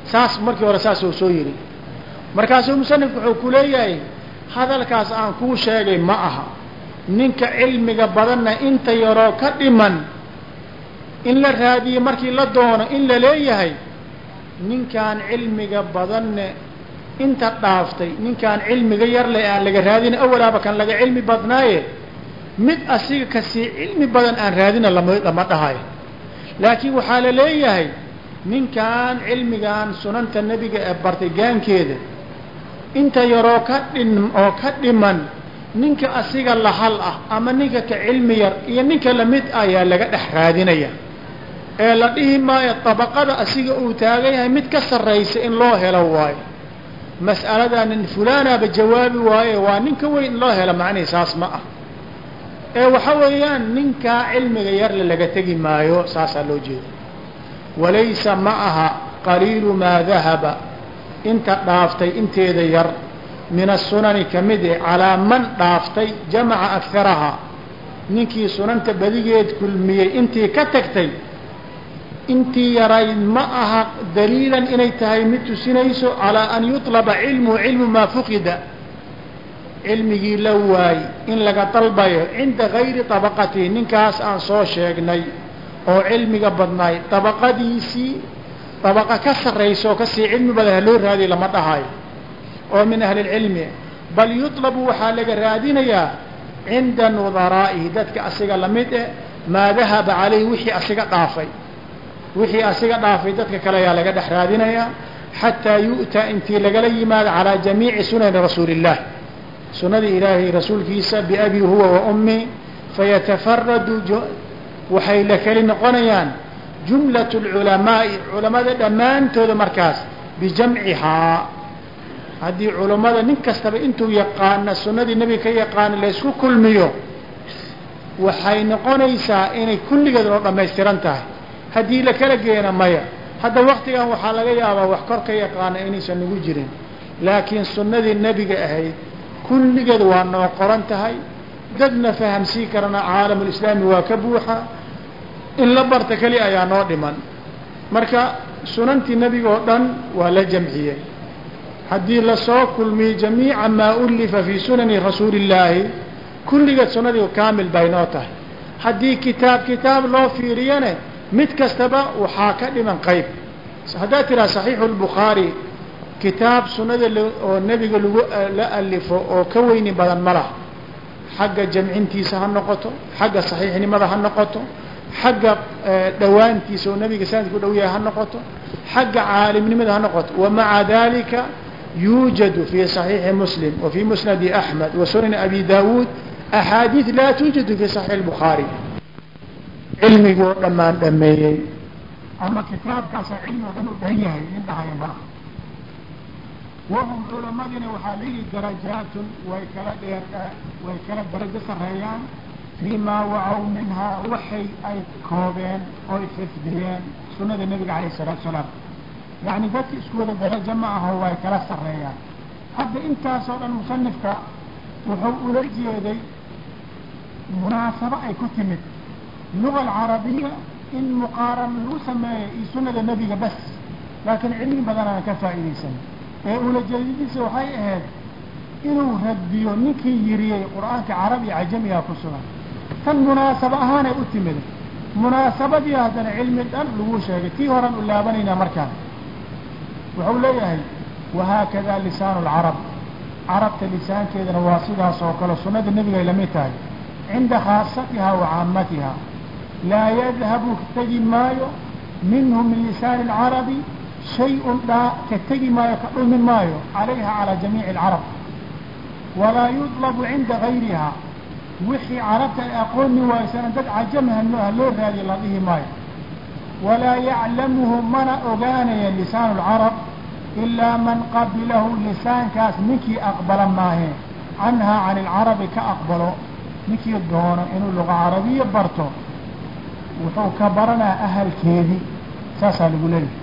saas markii hore saasuu soo yidhi markaasuu musanifku wuxuu ku leeyahay hadalkaas aan kuu sheegay ma aha. Ninka cilmiga badanna inta yaroo ka dhiman in la raadiye markii la doono in la leeyahay ninkaan cilmiga badanne inta dhaaftay ninkaan cilmiga yar le aan laga raadina awalaaba kan laga cilmi badnaaye mid asiga ka sii cilmi badan aan raadina lama dhahayo laakiin waxaa la leeyahay ninkaan cilmigan sunanta nebiga ee bartay gaankeeda inta yaroo ka dhin oo ka dhiman ninka asiga lahal ah ama ninka ka cilmi yar iyo ninka la mid ah ayaa laga dhex raadinaya. Ee la dhihi maayo dabaqada asiga uu taagan yahay mid ka sarraysa in loo helo waayo. Mas'aladaa nin fulaanaaba jawaabi waaye waa ninka weyn in loo helo macnihi saas ma ah. Ee waxa weeyaan ninkaa cilmiga yarle laga tegi maayo saasaa loo jeeda walaysa ma aha qaliilu maa dahaba inta dhaaftay inteeda yar. Min asunani ka mid eh calaa man dhaaftay jamaca akarahaa ninkii sunanta badigeed kulmiyey intii ka tagtay intii yarayd ma aha daliilan inay tahay mid tusinayso calaa an yuطlaba cilmuhu cilmu maa fuqida. Cilmigii la waayey in laga dalbayo cinda gayri طabaqatihi ninkaas aan soo sheegnay oo cilmiga badnaay dabaqadiisii abaqa ka sarraysa oo ka sii cilmi badan haloo raadiyo lama dhahayo oo min ahli ahlilcilmi bal yutlabu waxaa laga raadinayaa cinda nudaraa'ihi dadka asiga la mid eh maa dahaba calayhi wixii asiga dhaafay wixii asiga dhaafay dadka kale ayaa laga dhex raadinayaa xataa yu'taa intii lagala yimaado calaa jamiici sunani rasuuliillah sunadii ilaahay rasuulkiisa biabii huwa wa ummii fayatafaradu waxay la noqonayaan jumlaة اlculamaa'i culamada dhammaantooda markaas bijamcihaa haddii culammada nin kastaba intuu yaqaana sunadii nebiga ka yaqaana laysku kulmiyo waxay noqonaysaa inay kulligeed oo dhammaystiran tahay haddii la kala geena maya hadda waktigan waxaa laga yaabaa wax kor ka yaqaana inaysan nagu jirin laakiin sunnadii nebiga ahayd kulligeed waa noo qoran tahay dadna fahamsii karana caalamulislaami waa ka buuxa in la barta keli ayaa noo dhiman. Marka sunantii nebiga oo dhan waa la jamciyey. Haddii la soo kulmiyo jamiica maa ulifa fii sunani rasuuli illaahi kulligeed sunnadii kaamil bay noo tahay. Haddii kitaab kitaab loo fiiriyane mid kastaba waxaa ka dhiman qayb. Haddaad tiraa saxiixu lbukhaari kitaab sunnada oo nebiga lagu la alifo oo ka weyni badan ma laha. Xagga jamcintiisa ha noqoto xagga saxiixnimada ha noqoto xagga dhowaantiisa oo nebiga sanadka u dhow yahay ha noqoto xagga caalimnimada ha noqoto wamaca dalika yuujadu fi صaxiixi muslim wa fi musnadi axmed wa sunani abi dawuud axaadiid laa tuujadu fi saxiix الbukhaari cilmigoo dhammaan dhameeyey ama kitaabkaasa cilmi o dhan u dhan yahay in dhahaya ma wahum culamadina waxaa layihi darajaatun way kala dheer way kala darajo sareeyaan fimaa wacow minhaa waxay ay koobeen oy xifdiyeen sunada nebiga alayh الsalaatu salaam. Yani dadka isku wada darajo ma aho way kala sareeyaan hadda intaasoo dhan musanifka wuxuu ula jeeday munaasabo ay ku timid. Luga alcarabiya in muqaaran lagu sameeyo iyo sunada nebiga bas laakiin cilmi badan aan ka faa'iidaysan. Ee ulajeedadiisa waxay ahayd inuu radiyo ninkii yiriyey qur'aanka carabi cajamiga ku sugan tan munaasabo ahaanay u timid. Munaasabadii haddana cilmi dhan lagu sheegay tii horan u laabanaynaa markaan wuxuu leeyahay wahaakada lisaanu lcarab carabta lisaankeedana waa sidaas oo kale sunnada nebigay la mid tahay. Cinda khaasatiha wa caamatiha laa yadhabu ka tegi maayo. Minhu min lisaani اlcarabi shay-un dhaa ka tegi maayo ka dhumi maayo. Calayha calaa jamiici اlcarab walaa yudlabu cinda gayriha wixii carabta ay aqooni waysana dad cajamha loo raadiyo la dhihi maayo. Walaa yaclamuhu mana ogaanaya lisaanu اlcarab ilaa man qabilahu lisaankaas ninkii aqbala maahe. Canhaa can ilcarabi ka aqbalo. Ninkii doono inuu luqa carabiya barto. Wuxuu ka baranaa ahalkeedii. Saasaa lagu leeyahay.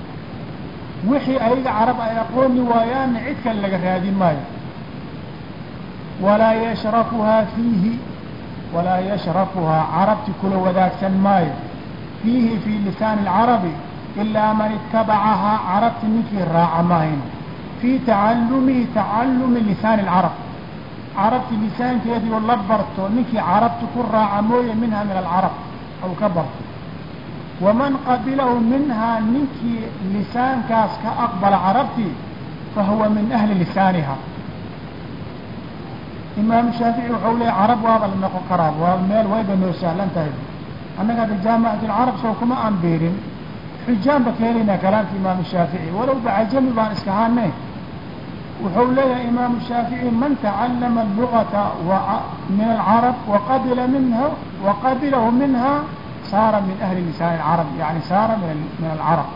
Wixii ayaga carab ay aqooni waayaanna cid kale laga raadin maayo. Walaa yashrakuhaa fiihi walaa yashrakuhaa carabti kula wadaagsan maayo fiihi fii lisaani alcarabi ilaa man itabacahaa carabti ninkii raaca maahayn fii tacalumihi tacalumi lisaani alcarab carabti lisaankeedii oo la barto ninkii carabti ku raaca mooye minha min alcarab ou ka barto waman qabilahu minhaa ninkii lisaankaas ka aqbala carabtii fahuwa min ahli lisaaniha imaamu shaafici wuxuu leeyay carab waaba la noqon karaa waa meel wayba noo sahlan tahay. Annaga hadda jaamicat alcarab soo kuma aan beerin. Xujaan ba ka helaynaa kalaamka imaamu shaafici walow bacajami baan iska haane wuxuu leeyahay imaamu shaafici man tacallama allugata min alcarab waqabila minha waqabilahu minha saara min ahli lisaani alcarab. Yani saara min alcarab.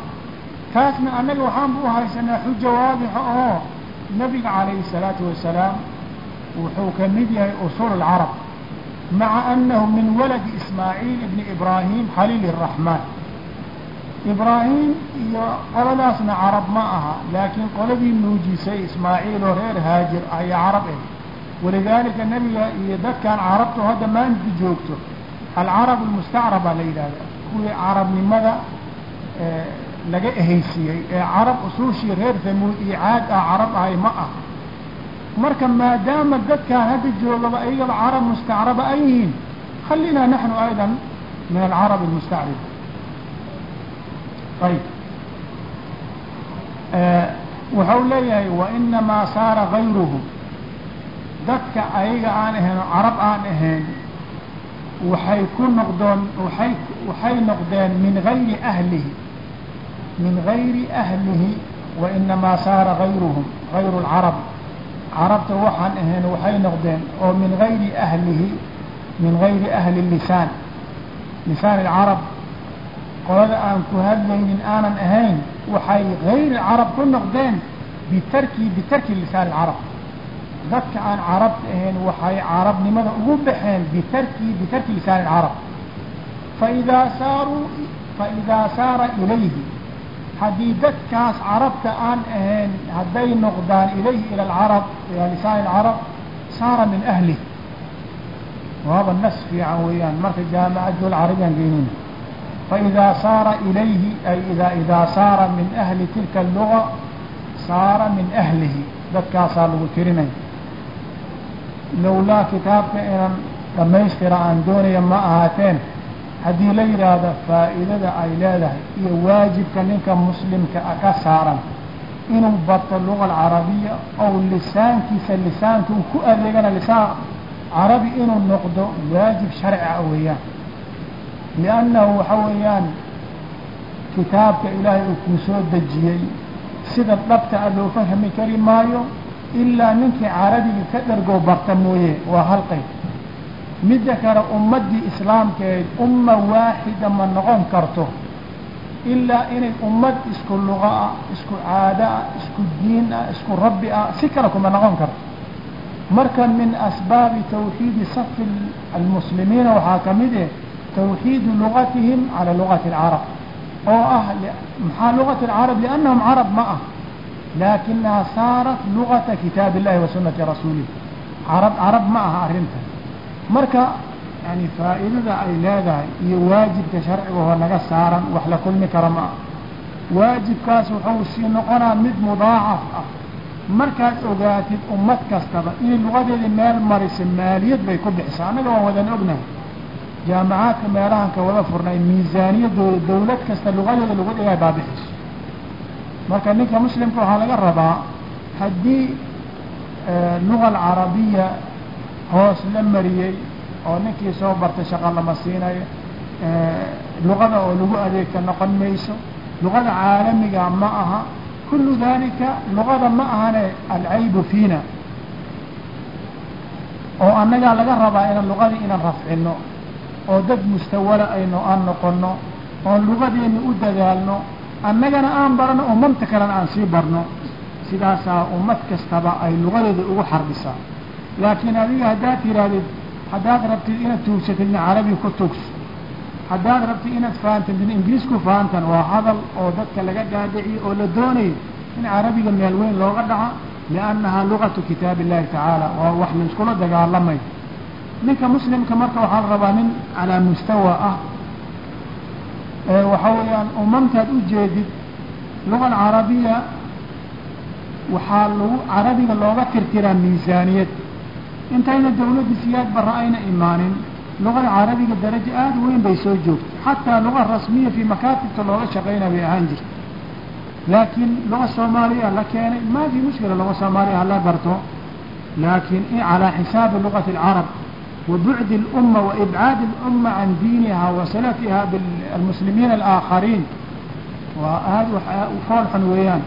Taasna annaga waxaan bu uhaysanaa xuja waadixa oo nabiga calayhi الsalaatu wasalaam wuxuu ka mid yahay usul اlcarab maca anahu min waladi ismaaciil ibni ibraahim khaliil الraxmaan ibraahim iyo qoladaasna carab ma aha laakiin qoladii nuujisay ismaaciil oo reer haajir ayaa carab eh walidaalika nebiga iyo dadkan carabtu hadda maanta joogto alcarab almustacrab baa la yidhahda kuwii carabnimada laga ehaysiiyey ee carab usuushii reer hamuud iyo caad ah carab ahay ma ah marka maadaama dadkaan hadda joogaba ayagaba carab mustacraba ay yihiin khalinaa naxnu ayda min alcarab almustacrib. Ayb wuxuu leeyahay wainamaa saara gayruhu dadka ayaga aan ahayn carab aan ahayn waxay ku noqdoon waay waxay noqdeen min gayri ahlihi. Min gayri ahlihi wainamaa saara gayruhum gayru lcarab carabta waxaan ahayn waxay noqdeen oo min gayri ahlihi min gayri ahli lisaan. Lisaan alcarab. Qolada aan ku hadlaynin aanan ahayn waxay gayr carab ku noqdeen bitarki bitarki lisaan alcarab. Dadka aan carabta ahayn waxay carabnimada ugu baxeen bitarki bitarki lisaan carab faidaa saaruu faidaa saara ilayhi haddii dadkaas carabta aan ahayn hadday noqdaan ilayhi ila alcarab ila lisaan alcarab saara min ahlih waaba nas fiican weeyaan marka jaamacaddu alcarabiyaan geynina faidaa saara ilayhi ay idaa idaa saara min ahli tilka alluga saara min ahlihi. Dadkaasaa lagu tirinaya lowlaa kitaabka inaan dhammaystira aan doonaya ma ahaateen haddii la yidhaahdo faa'iidada ay leedahay iyo waajibka ninka muslimka a ka saaran inuu barto luga alcarabiya ou lisaankiisa lisaanka uu ku adeegana lisaan carabi inuu noqdo waajib sharci ah weeyaan. Liannahu waxa weeyaan kitaabka ilaahay uu kuu soo dejiyey sida dhabta a loo fahmi kari maayo ilaa ninkii carabiga ka dhargoo barta mooye waa hal qayb midda kale ummaddii islaamkeed umma waaxida ma noqon karto. Ilaa inay ummad isku luqa ah isku caado ah isku diin ah isku rabbi ah si kale kuma noqon karto. Marka min asbaabi tawxiidi safi almuslimiina waxaa ka mid eh tawxiidu lugatihim cala lugati alcarab. Oo ah maxaa lugati alcarab? Liannahum carab ma ah. Laakinaha saarat lugata kitaabi illahi wa sunati rasuulih carab carab ma aha arrintan marka yani faa'iidada ay leedahay iyo waajibka sharcigahoo naga saaran wax la kulmi kara ma ah waajibkaas wuxuu sii noqonaa mid mudaacaf ah. Markaad ogaatid ummad kastaba inay lugadeedii meel marisa maaliyad bay ku bixisaa annaga waan wadan ognahay. Jaamacaadka meelahan ka wada furnay miisaaniyadooda dawlad kasta lugadeeda lagu dhigay baa bixiso marka ninka muslimka waxaa laga rabaa haddii luga alcarabiya hoos la mariyey oo ninkii soo bartay shaqa lama siinayo luqada oo lagu adeegta noqon mayso luqada caalamiga ma aha. Kullu dalika luqada ma ahane alcaybu fiina oo annagaa laga rabaa inaan luqadii inaan rafcino oo dad mustawala aynu aan noqono oon lugadeena u dadaalno annagana aan barano umamta kalena aan sii barno. Sidaasaa ummad kastaba ay lugadeeda ugu xarbisaa laakiin adiga haddaad tihaahdid haddaad rabtid inaad tuugsatidna carabi ku tugso haddaad rabtid inaad fahamtid ingiriis ku fahamtan waa hadal oo dadka laga dhaadhiciyo oo la doonayo in carabiga meel weyn looga dhaco liannahaa lugatu kitaab illahi tacaala waa wax la iskula dagaalamay ninka muslimka marka waxaa la rabaa nin calaa mustawa ah waxa weeyaan umamtaad u jeedid luga alcarabiya waxaa lagu carabiga looga tirtiraa miisaaniyad intayna dawladda siyaad barra ayna imaanin luqada carabiga darajo aada weyn bay soo joogtay. Xataa luga rasmiya fii makaatibta looga shaqayna bay ahaan jirta laakiin luga soomaaliya la keenay maa fii mushkila luga soomaaliya hala barto laakiin calaa xisaabi lugati alcarab wa bucdi اlumma wa ibcaadi اlumma can diiniha wa salatiha bilmuslimiina alaakhariin. Waa aada foolxun weeyaan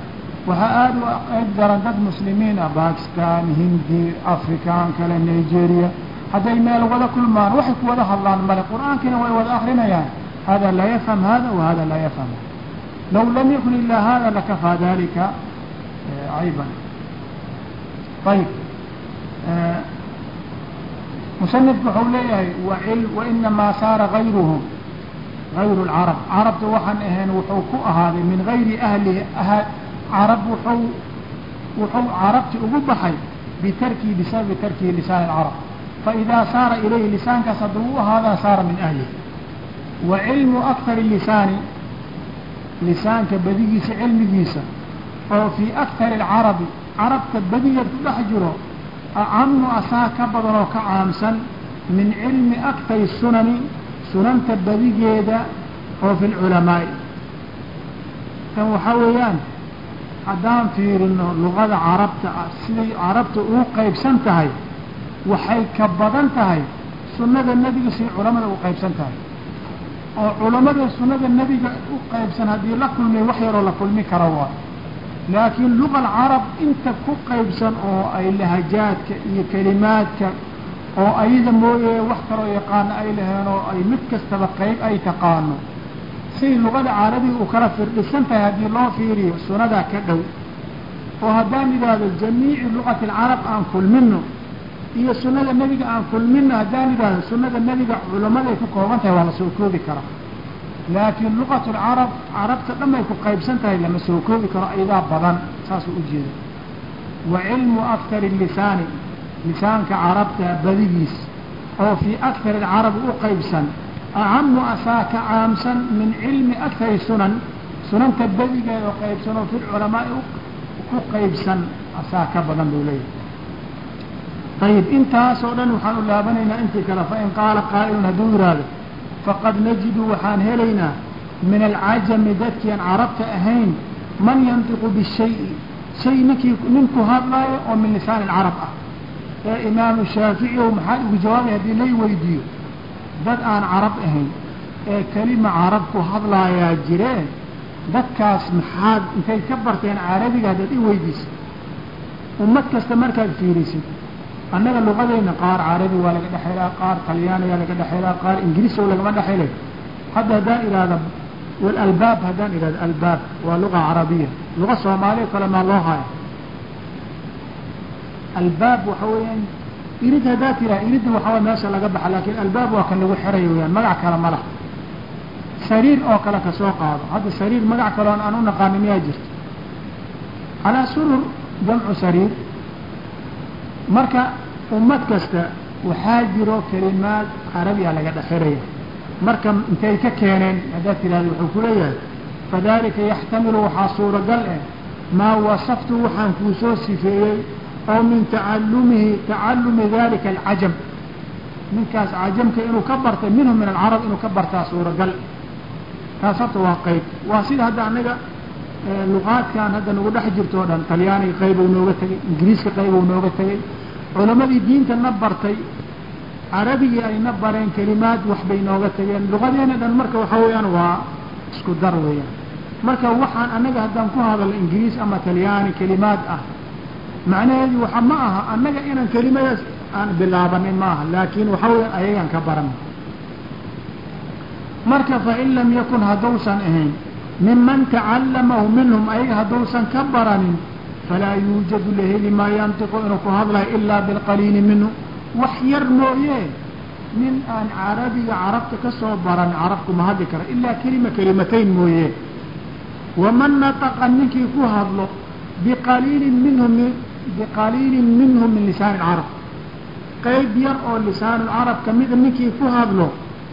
waxaa aada u qayb garan dad muslimiin ah bakistan hindi afrikaan kale nigeria. Hadday meel wada kulmaan waxay ku wada hadlaan male qur'aankiina way wada akrinayaan hada laa yafham hada wa hada laa yafham. Law lam yakun ilaa hada lakafaa dalika cayban ayb musanifku waxau leeyahay wainamaa saara gayruhum gayru lcarab carabta waxaan ahayn wuxuu ku ahaaday min gayri ahlihi carab wuxuu wuxuu carabti ugu baxay bitarkihi bisababi tarkihi lisaan alcarab faidaa saara ilayhi lisaankaas hadduu u ahaadaa saara min ahlihi. Wa cilmu akari lisaani lisaanka badigiisa cilmigiisa. Oo fii akari alcarabi carabta badigeed ku dhex jiro acamu asaa ka badan oo ka caamsan min cilmi akari sunani sunanta badigeeda oo fi lculamaa'i kan waxaa weeyaan haddaan fiirino luqada carabta ah siday carabta ugu qaybsan tahay waxay ka badan tahay sunnada nebiga siday culamada u qaybsan tahay. oo culammada sunnada nebiga u qaybsan haddii la kulmiy wax yaroo la kulmi kara waa. laakiin luqa alcarab inta ku qaybsan oo ay lahajaadka iyo kelimaadka oo ayada mooye wax kaloo yaqaano ay laheen oo ay mid kastaba qayb ay taqaano siday luqada carabiga u kala firdhisan tahay haddii loo fiiriyo sunadaa ka dhow. oo haddaan idhaahdo jamiici luqati alcarab aan kulmino iyo sunada nebiga aan kulmino haddaan idhaahdo sunada nebiga culammaday ku kooban tahay waa la soo koobi karaa laakiin luqatu lcarab carabta dhanbay ku qaybsan tahay lama soo koobi karo aydaa badan saasuu ujeeda wa cilmu aktari lisaani lisaanka carabta badigiis oo fii aktari alcarabi u qaybsan acamu asaa ka caamsan min cilmi aktari sunan sunanta badigeed oo qaybsan oo fi lculamaai ku qaybsan asaa ka badan buu leeyahay ayib intaasoo dhan waxaan u laabanaynaa intii kale fain qaala qaa'ilun hadduu yidhaahdo faqad najidu waxaan helaynaa min alcajami dadkiian carabta ahayn man yantiqu bishayi shay ninkii ninku hadlaayo oo min lisaan alcarab ah ee imaamu shaafici o maxaa ugu jawaabay haddii lay weydiiyo dad aan carab ahayn ee kelima carab ku hadlaayaa jireen dadkaas maxaad intay ka barteen carabiga haddaad i weydiisay ummad kasta markaad fiirisid annaga luqadeyna qaar carabi waa laga dhexelaa qaar talyaanigaa laga dhexelaa qaar ingiriis oo lagama dhexelay hadda haddaan idhaahda walalbaab haddaan idhahdo albaab waa luqa carabiya. Luqa soomaaliya kale maa loo haya albaab waxa weeyaan irid haddaad tiraa iridda waxaa meesha laga baxa laakiin albaab waa kan lagu xerayo weyaan magac kale ma laha. Sariir oo kale ka soo qaado. Hadda sariir magac kale oon aan u naqaani miyaa jirto calaa surur jamcu sariir marka ummad kasta waxaa jiro kelimaad carabiya laga dhexiraya marka intay ka keeneen haddaad tidhahdo wuxuu ku leeyahay fadalika yaxtamilu waxaa suuragal eh maa wasaftu waxaan kuu soo sifeeyey oo min tacalumihi tacalumi dalika alcajam ninkaas cajamka inuu ka bartay minhu min alcarab inuu ka bartaa suuragal taas horta waa qayb waa sida hadda anaga luqaadkan hadda nagu dhex jirto o dhan talyaaniga qaybou nooga tegay ingiriiska qaybou nooga tegay culamadii diinta na bartay carabigii ay na bareen kelimaad waxbay nooga tegeen luqadeena dhan marka waxa weeyaan waa isku dar weeyaan marka waxaan annaga haddaan ku hadalno ingiriis ama talyaani kelimaad ah macnaheedu waxa ma aha annaga inaan kelimadaas aan bilaabanin ma aha laakiin waxa weeyaan ayagaan ka baran. Marka fain lam yakun hadduusan ahayn miman tacallamahu minhum ayaga hadduusan ka baranin falaa yuujadu la heli yantiqu inuu ku hadlayo ilaa bilqaliili minhu. Wax yar mooye nin aan carabiga carabta ka soo baran carabku ma hadli kara ilaa kelima kelimatayn mooye. Waman nataqa ninkii ku hadlo biqaliilin minhu biqaliilin minhu min lisaani lcarab qayb yar oo lisaanulcarab kamida ninkii ku hadlo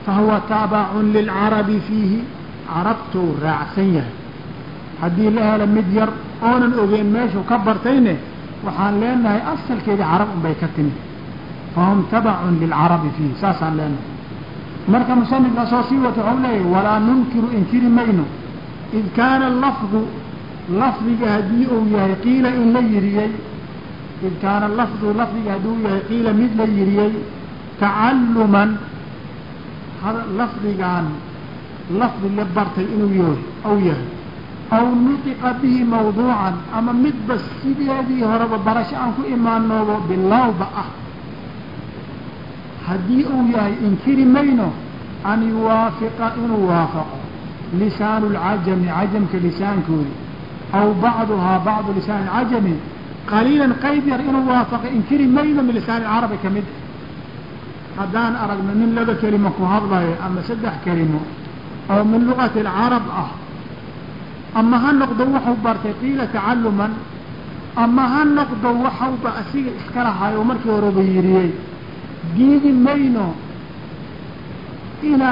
fahuwa taabacun lilcarabi fiihi carabtuu raacsan yahay haddii la helo mid yar oonan ogeyn meeshuu ka bartayne waxaan leenahay asalkeedii carab unbay ka timid fahum tabacun lilcarabi fiihi saasaan leenahay marka musanifka soo sii wata waxau leeyahy walaa nunkiru inkiri mayno id kaana lafdu lafdiga haddii uu yahay qiila in la yiriyey id kaana lafdu lafdiga haddii uu yahay qiila mid la yiriyey tacalluman lafdigaan lafdi la bartay inuu yahay ou yahay aw nutiqa bihi mawduucan ama midba sideedii horeba barasho aan ku imaanoobo bilowba ah haddii uu yahay inkiri mayno an yuwaafiqa inuu waafaqo lisaanu lcajami cajamka lisaankoodi aw bacduhaa bacdu lisaani cajami qaliilan qayb yar inuu waafaqo inkiri mayno min lisaani carabi ka mid haddaan aragno nin laba kelimo ku hadlayo ama saddex kelimo oo min luqati alcarab ah ama ha noqdo waxuu bartay qiila tacaluman ama ha noqdo waxauba asiga iska lahaay oo markii horeba yiriyey diidi mayno ina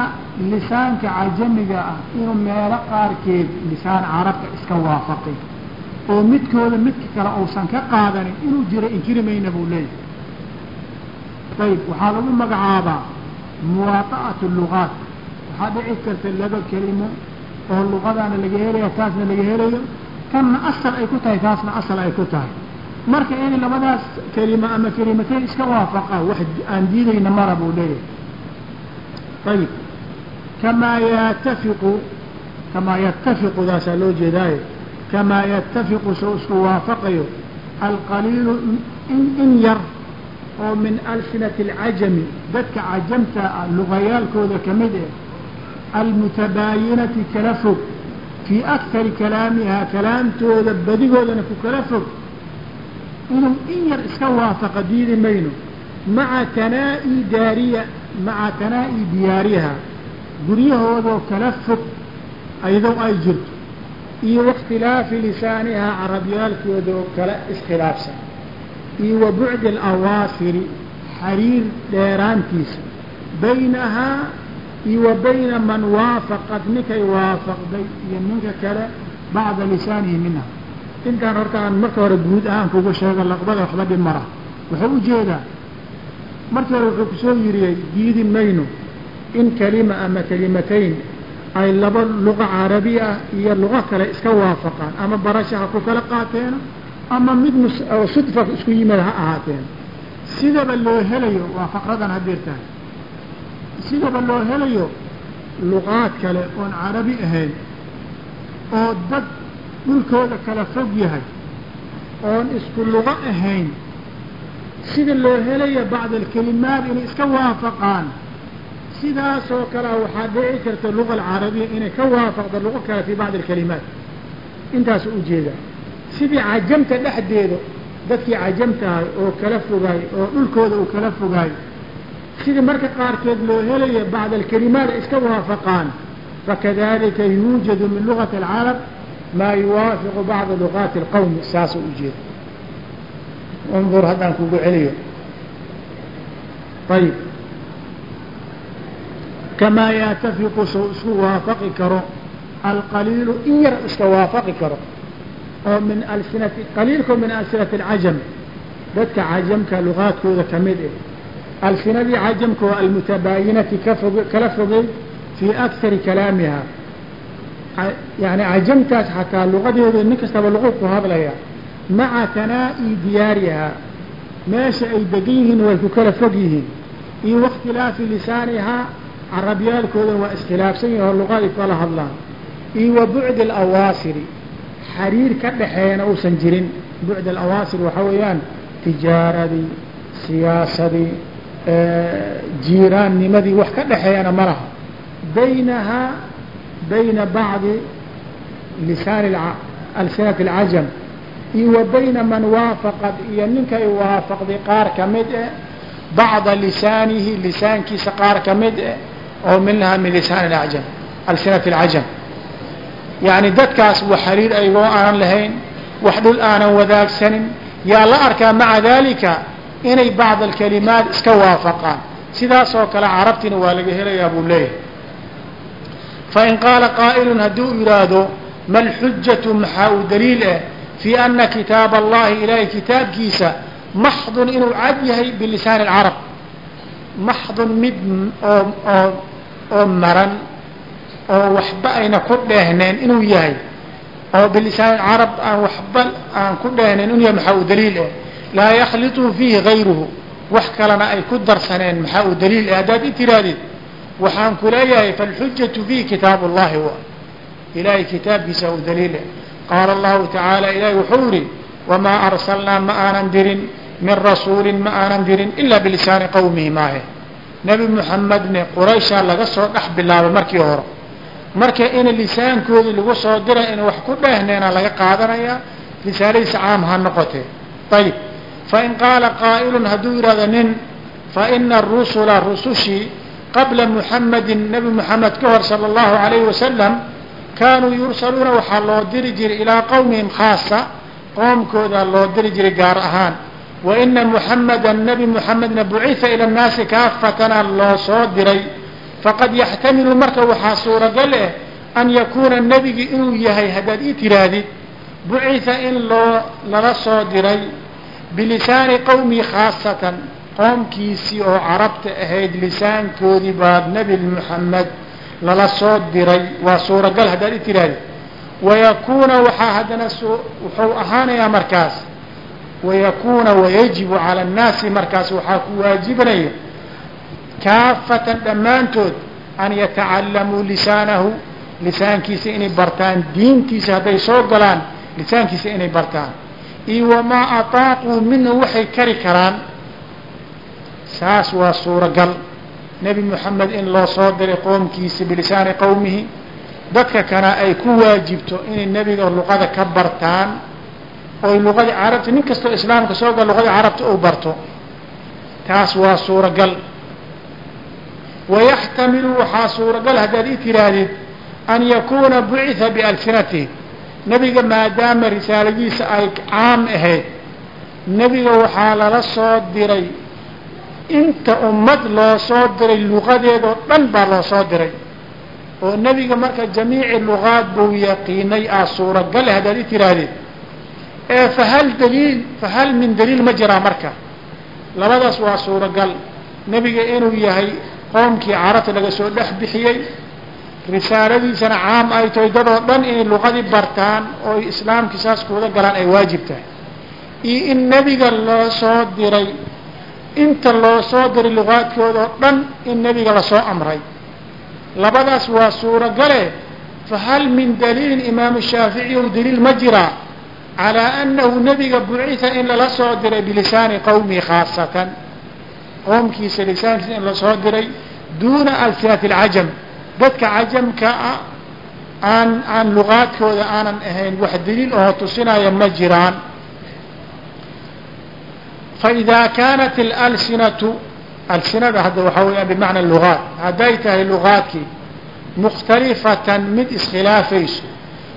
lisaanka cajamiga ah inuu meelo qaarkeed lisaan carabka iska waafaqay oo midkooda midka kale uusan ka qaadanin inuu jiro inkiri buu leeyahay. Ayb waxaa lagu magacaabaa muwaata'at lugaat. Waxaa dhici karta laba kelimo oo luqadaana laga helaya taasna laga helayo. Tanna asal ay ku tahay taasna asal ay ku tahay. Marka in labadaas kelimo ama kelimatayn iska waafaqa wax aan diidayna mara buu leeyahay. Ayib kamaa yatafiqu kamaa yatafiqu daasaa loo jeedaaye kamaa yatafiqu soo isku waafaqayo alqaliilu in yar oo min alsinati alcajami dadka cajamta ah lugayaalkooda ka mid eh almutabaayinati kala fog fii akari kalaamihaa kalaamtooda badigoodana ku kala fog inuu in yar iska waafaqa diidi mayno maca tanaa'i daariya maca tanaa'i diyaariha guryahoodoo kala fog ayadoo ay jirto iyo waاkhtilaafi lisaanihaa carabyaalkooda oo kala iskhilaafsan. iyo wa bucdi alawaasiri xariir dheeraantiisa. Baynahaa iyo wa bayna man waafaqad ninkay waafaqday iyo ninka kale bacda lisaanihi minha. Intaan horta aan marka hore guud ahaan kugu sheega laqbada waxba dhib wuxuu u jeedaa markii hore wuxuu ku soo yiriyey diidi mayno in kelima ama kelimatayn ay laba luqa carabi ah iyo luqo kale iska waafaqaan ama barasha ha ku kala qaateeno ama mid sudfa isku yimid ha ahaateen. Sidaba loo helayo waa faqradan hadeertahay sidaba loo helayo luqaad kale oon carabi ahayn oo dad dhulkooda kala fog yahay oon isku luqo ahayn sida loo helayo bacd alkelimaat inay iska waafaqaan sidaasoo kalea waxaa dhici karta luga alcarabiya inay ka waafaqda luqo kale fii bacdi alkalimaat intaasu u jeedaa sidii cajamta dhexdeeda dadkii cajamtahay oo kala fogaay oo dhulkooda uu kala fogaay sidii marka qaarkeed loo helayo bacd alkalimaat iska waafaqaan fakadalika yuujadu min lugati alcarab maa yuwaafiqu bacda luqaati alqawmi saasuu ujeeda undur haddaan kugu celiyo. Ayib kamaa yatafiqu soo isku waafaqi karo alqaliilu in yar iska waafaqi karo oo min alsinati qaliilko min alsinati alcajam dadka cajamka luqaadkooda ka mid eh alsinadii cajamka oo almutabaayinati ka fog kala fogey fii akari kalaamiha yani cajamtaas xataa luqadeeda nin kastaba luqu ku hadlaya maca tanaa'i diyaariha meesha ay degan yihiin way ku kala fog yihiin iyo waاkhtilaafi lisaanihaa carabyaalkooda waa iskhilaafsan yahi oo luqaday kala hadlaan. Iyo wa alawaasiri xariir ka dhexeeyana uusan jirin. Bucd alawaasir waxaa weeyaan tijaaradii siyaasadii jiiraannimadii wax ka dhexeeyana ma laha. Baynahaa bayna bacdi lisaani alsinati alcajam iyo bayna man waafaqad iyo ninkay waafaqday qaar ka mid eh bacda lisaanihi lisaankiisa qaar ka mid eh oo minhaa min lisaan acjam alsinati alcajam yani dadkaas xariir aygoo aanan lahayn wax dhul aanan wadaagsanin yaa la arkaa maca dalika inay bacd alkalimaat iska waafaqaan. Sidaasoo kale carabtina waa laga helayaa buu leeyahay. Fain qaala qaa'ilun hadduu yidhaahdo ma lxujatu maxaa uu daliil ah fii ana kitaab allahi ilaahay kitaabkiisa maxdun inuu cad yahay bilisaani alcarab maxdun mid oo oo oo maran oo waxba ayna ku dheehneen inuu yahay oo bilisaan carab aan waxba aan ku dheehnayn inuu yahay maxaa uu daliil ah laa yakhlitu fiihi gayruhu wax kalena ay ku darsaneen maxaa uu daliil ah haddaad i tirahdid waxaan ku leeyahay falxujatu fiihi kitaab ullahi wa ilahay kitaabkiisa uu daliil ah qaala allahu tacaala ilahi wuxuu yihi wamaa arsalnaa ma aanan dirin min rasuulin ma aanan dirin ilaa bilisaani qawmihi maahe nebi muxamedne qurayshaa laga soo dhex bilaabay markii hore marka ina lisaankoodii lagu soo diray ina wax ku dheehneena laga qaadanayaa risaaladiisa caam ha noqotee ayib fain qaala qaa'ilun hadduu yidhahdo nin faina arusula rusushii qabla muxamedin nebi muxamed ka hor sala allahu alayhi wasalam kaanuu yursaluuna waxaa loo diri jiray ilaa qowmihim khaasa qoomkooda loo diri jiray gaar ahaan waina muxameda nebi muxamedna bucitha ila nnaasi kaafatana loo soo diray. Faqad yaxtamilu marka waxaa suuragal eh an yakuuna nebigi inuu yahay haddaad ii tiraahdid bucitha in loo lala soo diray bilisaani qowmihi khaasatan qoomkiisii oo carabta ahayd lisaankoodii baa nebi muxamed lala soo diray. Waa suuragal haddaad ii tirahdid wayakuuna waxaa haddana wuxuu ahaanayaa markaas wayakuuna wayajibu cala annaasi markaas waxaa ku waajibinaya kaafatan dhammaantood an yatacalamuu lisaanahu lisaankiisa inay bartaan diintiisa hadday soo galaan lisaankiisa inay bartaan iyo wamaa ataaquu minhu waxay kari karaan saas waa suuragal nebi moxamed in loo soo diray qoomkiisa bilisaani qowmihi dadka kana ay ku waajibto inay nebiga luqada ka bartaan oy luqadii carabta nin kastoo islaamka soo gal luqadii carabta uu barto. Taas waa suuragal. Wayaxtamilu waxaa suuragal haddaad i tiraahdid an yakuuna bucitha bialsinatihim nebiga maadaama risaaladiisa ay caam ahayd nebiga waxaa lala soo diray inta ummad loo soo diray luqadeedoo dhan baa loo soo diray. Oo nebiga marka jamiici luqaad buu yaqiinay aa suuragale haddaad i tiraahdid fahal daliil fahal min daliil ma jiraa marka? Labadaas waa suuragal. Nebiga inuu yahay qoomkii carabta laga soo dhex bixiyey risaaladiisana caam ay tahay dadoo dhan inay luqadii bartaan oo islaamkii saas kuwada galaan ay waajib tahay. Iyo in nebiga loo soo diray inta loo soo diray luqaadkoodao dhan in nebiga la soo amray. Labadaas waa suuragale fahal min daliilin imaamu shaafici daliil ma jiraa calaa annahu nebiga bucitha in lala soo diray bilisaani qowmihi khaasatan. Qoomkiisa lisaankiisa in la soo diray duuna alsinati alcajam. Dadka cajamka ah aan aan luqaadkooda aanan ahayn wax daliil oo tusinaya ma jiraan. Faإida kaanat اlalsinatu alsinada hadda waxaa weyaan bimacna lugaat hadday tahay lugaadkii mukhtalifatan mid iskhilaafayso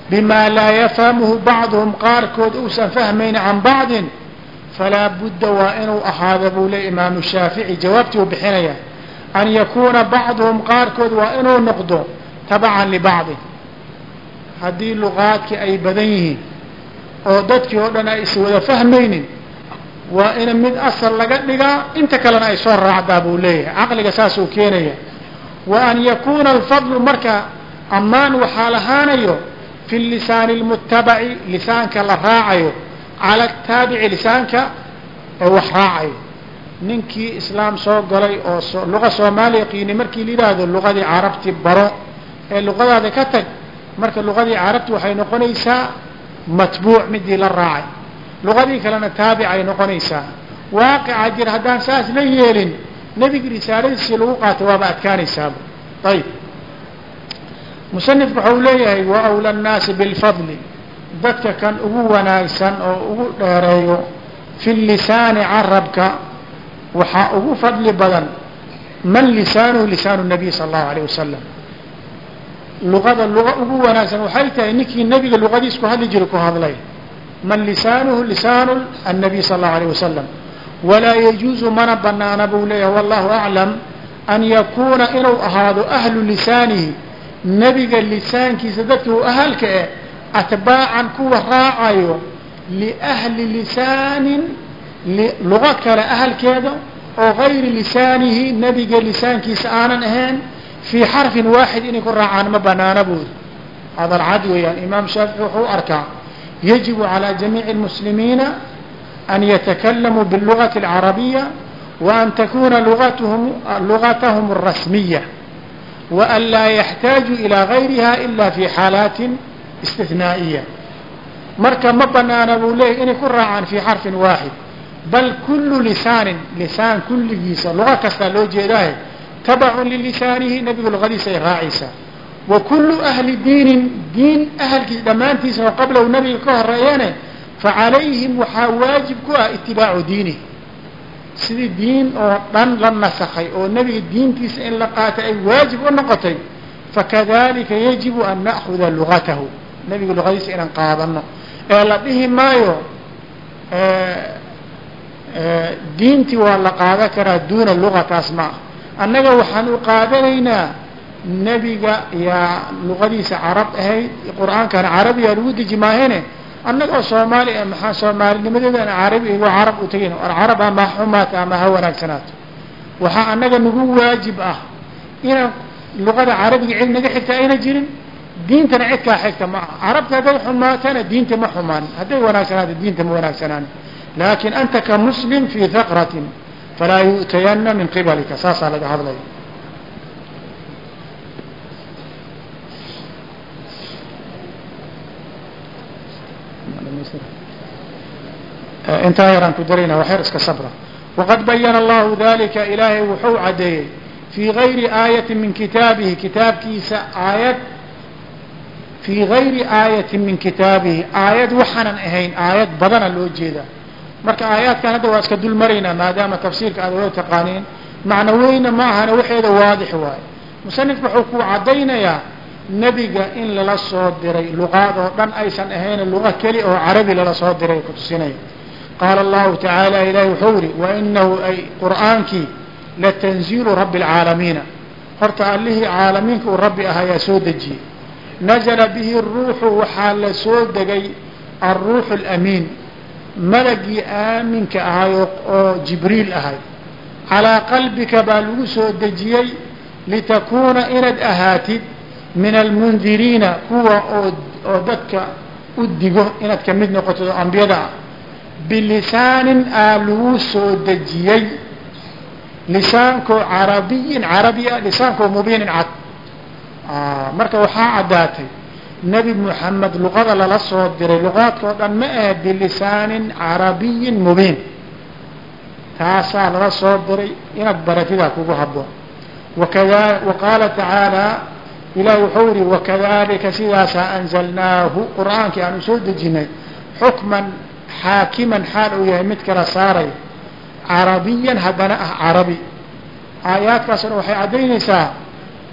bima laa yafhamuhu bacduhum qaarkood uusan fahmayni can bacdin falaa budda waa inuu ahaado buu le imaamu shaafici jawaabtii uu bixinaya an yakuuna bacduhum qaarkood waa inuu noqdo tabacan libacdin haddii luqaadkii ay badan yihiin oo dadkii oo dhan ay iswada fahmaynin waa in mid asal laga dhigaa inta kalena ay soo raacdaa buu leeyahay caqliga saasuu keenaya wa an yakuuna alfadlu marka ammaan waxaa lahaanayo fi lisaani اlmutabaci lisaanka la raacayo cala ataabici lisaanka oo wax raacayo ninkii islaam soo galay oo luqa soomaaliya qiini markii la yidhaahdo luqadii carabti baro ee luqadaada ka tag marka luqadii carabti waxay noqonaysaa matbuuc midii la raacay luqadii kalena taabic ay noqonaysaa waaqica jir haddaan saas la yeelin nebiga risaaladiisii lagu qaatay waaba adkaanaysaaba ayib musanifku waxau leeyahay wa awla annaasi bilfadli. Dadka kan ugu wanaagsan oo ugu dheereeyo fi lisaani carabka waxaa ugu fadli badan man lisaanuhu lisaanu nabiy sala allahu alayh wasalam luqada luqa ugu wanaagsan waxay tahay ninkii nebiga luqadiis ku hadli jira ku hadlay. Man lisaanuhu lisaanu annabiy sala allahu alayh wasalam walaa yajuuzu mana banaana buu leeyahay wallahu aclam an yakuuna inuu ahaado ahlu lisaanihi nebiga lisaankiisa dadka u ahalka eh atbaacan kuwa raacayo liahli lisaanin luqo kale ahalkeeda oo gayri lisaanihi nebiga lisaankiisa aanan ahayn fii xarfin waaxid inay ku raacaan ma banaana buuri hadal cad weeyaan imaam shaafici wuxuu arkaa yajibu calى jamiici اlmuslimiina an yatakalamuu biاlugati اlcarabiya وan takuna lugatahum الrasmiya وan laa yaxtaaju ilىa gayriha ila fi xaalaati istihnaaiya marka ma banaana buu leeyahy inay ku raacaan fii xarfin waaxid bal kulu lisaanin lisaan kulligiisa luga kastaa loo jeedaahe tabacun lilisaanihi nebigu luqadiisa ay raacaysaa wa kullu ahli diinin diin ahalkiis dhammaantiisa oo qablahu nebiga ka horeeyane facalayhim waxaa waajib ku ah itibaacu diinihi sidii diin oo dhan la nasakhay oo nebiga diintiisa in la qaatay ay waajib u noqotay fakadalika yajibu an na'kuda lugatahu nebiga luqadiisa inaan qaadano ee la dhihi maayo diintii waa la qaadan karaa duuna lugataas ma annaga waxaan u qaadanaynaa nebiga yaa luqadiisa carab ahayd qur'aankana carabiyaa lagu deji maahene annagoo soomaali a maxaa soomaalinimadeedan carabi igo carab u tegin or carab ama xumaata ama ha wanaagsanaato. Waxaa annaga nagu waajib ah inaan luqada carabiga cid naga xigta ayna jirin diintana cidkaa xigta ma aha. Carabta hadday xumaatana diinta ma xumaan hadday wanaagsanaato diinta ma wanaagsanaan laakin anta ka muslim fii haqratin falaa yu'tayana min qibalika saasaa laga hadlaya intaa yaraan ku darayna waxyar iska sabra. Waqad bayana allahu dalika ilaahay wuxuu caddeeyey fii gayri aayati min kitaabihi kitaabkiisa aayad fii gayri aayatin min kitaabihi. Aayad waxaanan ahayn aayad badana loo jeedaa. Marka aayaadkan hadda waa iska dul maraynaa maadaama tafsiirka aad wada taqaaniin macno weyna ma ahana waxeeda waadix waayo musanifku wuxuu ku caddaynayaa nebiga in lala soo diray luqaad oo dhan aysan ahayn luqa keli oo carabi lala soo diray ku tusinaya qaala allahu tacaala ilahi wuxuu yihi wainahu ay qur'aankii latanziilu rabbi alcaalamiina horta allihii caalamiinka uu rabbi ah ayaa soo dejiyey nazla bihi ruuxu waxaa la soo degay alruuxu alamiin malagii aaminka ahay oo jibriil ahay calaa qalbika baa lagu soo dejiyey litakuuna inaad ahaatid min almundiriina kuwa oo dadka u digo inaad ka mid noqotid oo ambiyada ah bilisaanin aa lagu soo dejiyey lisaankoo carabiyin carabi ah lisaankoo mubiinin cad marka waxaa caddaatay nebi moxamed luqada lala soo diray luqaadka dhan ma ah bilisaanin carabiyin mubiin taasaa lala soo diray inaad baratidaa kugu haboon wakada wa qaala tacaala ilahi wuxuu yihi wakadalika sidaasaa anzalnaahu qur'aankii aan u soo dejinay xukman xaakiman xaal uu yahay mid kala saaray. Carabiyan haddana ah carabi. Aayaadkaasna waxay caddaynaysaa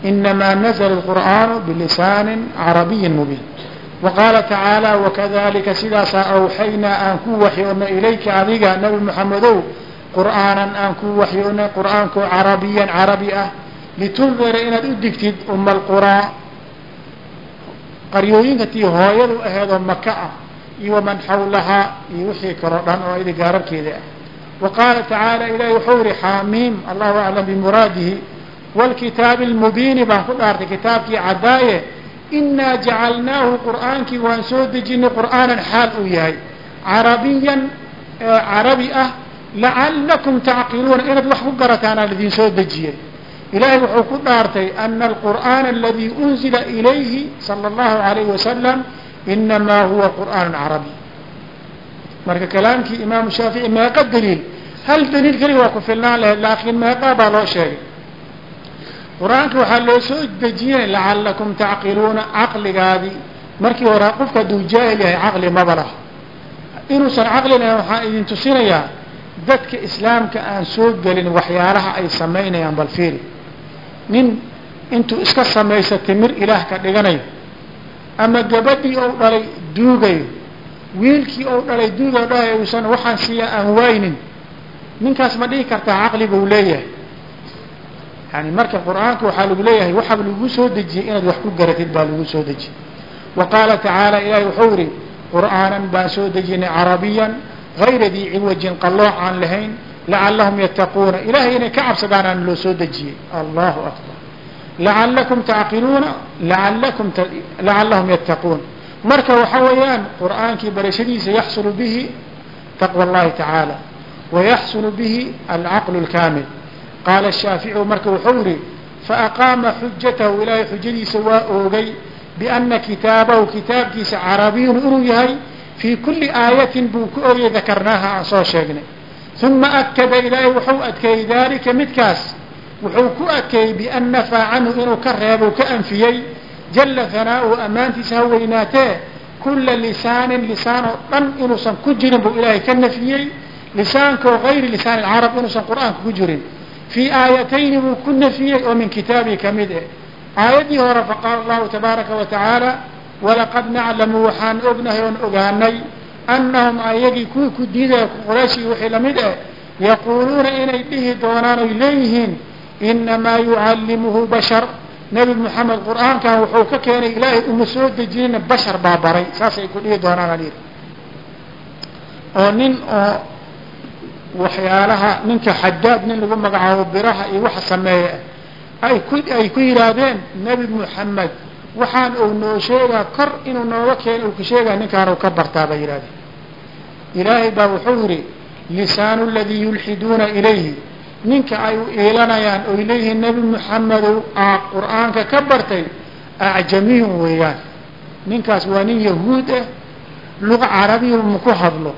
inamaa nazla الqur'aanu bilisaanin carabiyin mubiin. Wa qaala tacaala wakadalika sidaasaa awxaynaa aan ku waxyoonay ilayka adiga nebi moxamedow qur'aanan aan ku waxyoonay qur'aankoo carabiyan carabi ah. Litundira inaad u digtid uma alquraa qaryooyinka tii hooyadu aheedoo maka ah iyo waman xawlahaa iyo wixii kaloo dhan oo idi gaararkeeda ah wa qaala tacaala ilahi wuxuu yihi xaamiim allahu aclam bimuraadihi wاlkitaabi اlmubiini baan ku dhaartay kitaabkii caddaaye inaa jacalnaahu qur'aankii waan soo dejinay qur'aanan xaal uu yahay carabiyan carabi ah lacalakum tacqiluuna inaad wax ku garataanaa idin soo dejiyey ilahay wuxuu ku dhaartay ana alqur'aana aladii unzila ilayhi salى اllahu alayh wasalam inamaa huwa qur'aan carabi marka kalaamkii imaamu shaafici meeqa daliil hal daliil keliga waa ku filnaan lahayd laakiin meeqaa baa loo sheegay qur'aanka waxaa loo soo dejiyey lacalakum tacqiluuna caqligaadii markii hore qofka hadduu jaahil yahay caqli maba lah inuusan caqli lahayn waxaan idin tusinayaa dadka islaamka aan soo gelin waxyaalaha ay samaynayaan bal fiiri nin intuu iska samaysa timir ilaah ka dhiganayo ama gabadhii ou dhalay duugayo wiilkii ou dhalay duugayo dhahay uusan waxaan siiya aan waynin ninkaas ma dhihi kartaa caqli buu leeyahay. Yani marka qur'aanka waxaa lagu leeyahay waxaa lagu soo dejiyey inaad wax ku garatid baa lagu soo dejiyey. Wa qaala tacaala ilahi wuxuu yihi qur'aanan baan soo dejinay carabiyan gayra dii ciwajin qallooc aan lahayn lacalahum yattaquuna. Ilahay inay ka cabsadaan aan loo soo dejiyey. Allahu akbar lacalakum tacqiluuna laalakum lacalahum yattaquun marka waxa weeyaan qur'aankii barashadiisa yaxsulu bihi taqwa اllahi tacaala wayaxsulu bihi alcaql اlkaamil qaala shaaficiu marka wuxuu yihi faaqaama xujatahu ilaahay xujadiisa waa oogay biana kitaabahu kitaabkiisa carabiyun inuu yahay fii kuli aayatin buu ku ogay dakarnaaha aan soo sheegnay uma akada ilaahay wuxuu adkeeyey dalika midkaas wuxuu ku adkeeyey bian nafaa canhu inuu ka reebo ka anfiyey. Jala hanaau ammaantiisa ha weynaatee kula lisaanin lisaan oo dhan inuusan ku jirin buu ilaahay ka nafiyey. Lisaankaoo gayri lisaan carab inuusan qur'aanka ku jirin. Fii aayatayni buu ku nafiyey oo min kitaabii ka mid eh. Aayaddii hore faqaala allahu tabaaraka wa tacaala walaqad naclamu waxaan ognahay oon ogaanay annahum ayagii kuwii ku diidaya qurayshii wixii la mid eh yaquuluuna inay dhihi doonaan oy leeyihiin inamaa yucallimuhu bashar nebi moxamed qur'aankan wuxuu ka keenay ilaahay uma soo dejinina bashar baa baray saasay ku dhihi doonaan alyidhi oo nin oo waxyaalaha ninka xadaad nin lagu magacaabo biraha iyo waxa sameeya ay ku ay ku yidhaahdeen nebi moxamed waxaan uu noo sheegaa kor inuu nooga keeno uu ka sheegaya ninkaan uu ka bartaa bay yidhahdeen ilaahay baa wuxuu yidhi lisaanu aladii yulxiduuna ilayhi ninka ay u iilanayaan oy leeyihiin nebi moxamedow aa qur'aanka ka bartay acjamiyun weeyaan. Ninkaas waa nin yahuud ah luga carabiyun maku hadlo.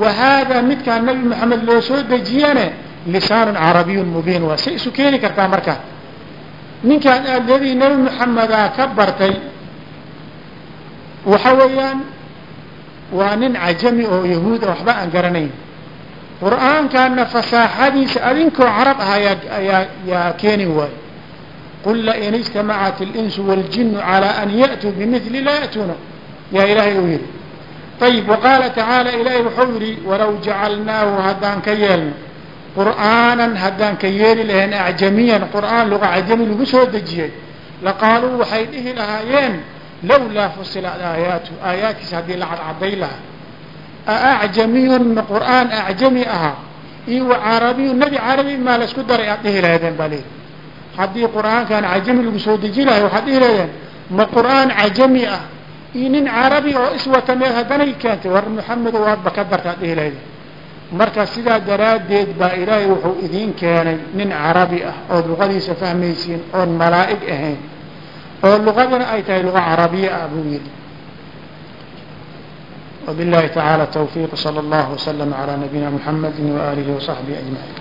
Wa haadaa midkaan nebi moxamed loo soo dejiyane lisaanun carabiyun mubiin waa. Say isu keeni kartaa marka. Ninkaan aad leedihi nebi moxamedaa ka bartay waxa weeyaan waa nin cajami oo yahuud a waxba aan garanayn qur'aankana fasaaxadiisa adinkoo carab ah ayaa yaa keeni waayo qul lain ijtamacat اlinsu wاljinu calى an ya'tuu bimili laa ya'tuuna yaa ilaahay uu yidhi ayib waqaala tacaala ilaahay wuxuu yidhi walow jacalnaahu haddaan ka yeelno qur'aanan haddaan ka yeeli lahayn acjamiyan qur'aan luqa cajami lagu soo dejiyey laqaaluu waxay dhihi lahaayeen lawlaa fusilat aayaatu aayaadkiisa haddii la cadcaday lahaa aacjamiyun ma qur'aan acjami ahaa iyo wa carabiyu nebi carabi maa laysku daray aad dhihi lahaydeen baa leeyihi haddii qur'aankan cajami lagu soo deji lahay waxaad dhihi lahaydeen ma qur'aan cajami ah iyo nin carabi oo iswata meel haddanay keentay war maxamedo waadba ka darta ad dhihi lahaydeen marka sidaa daraaddeed baa ilaahay wuxuu idiin keenay nin carabi ah ood luqadiisa fahmaysiin oon malaa'ig ahayn oo luqadana ay tahay luqa carabiya ah buu yidhi وبالله تعالى التوفيق صلى الله وسلم على نبينا محمد وآله وصحبه أجمعين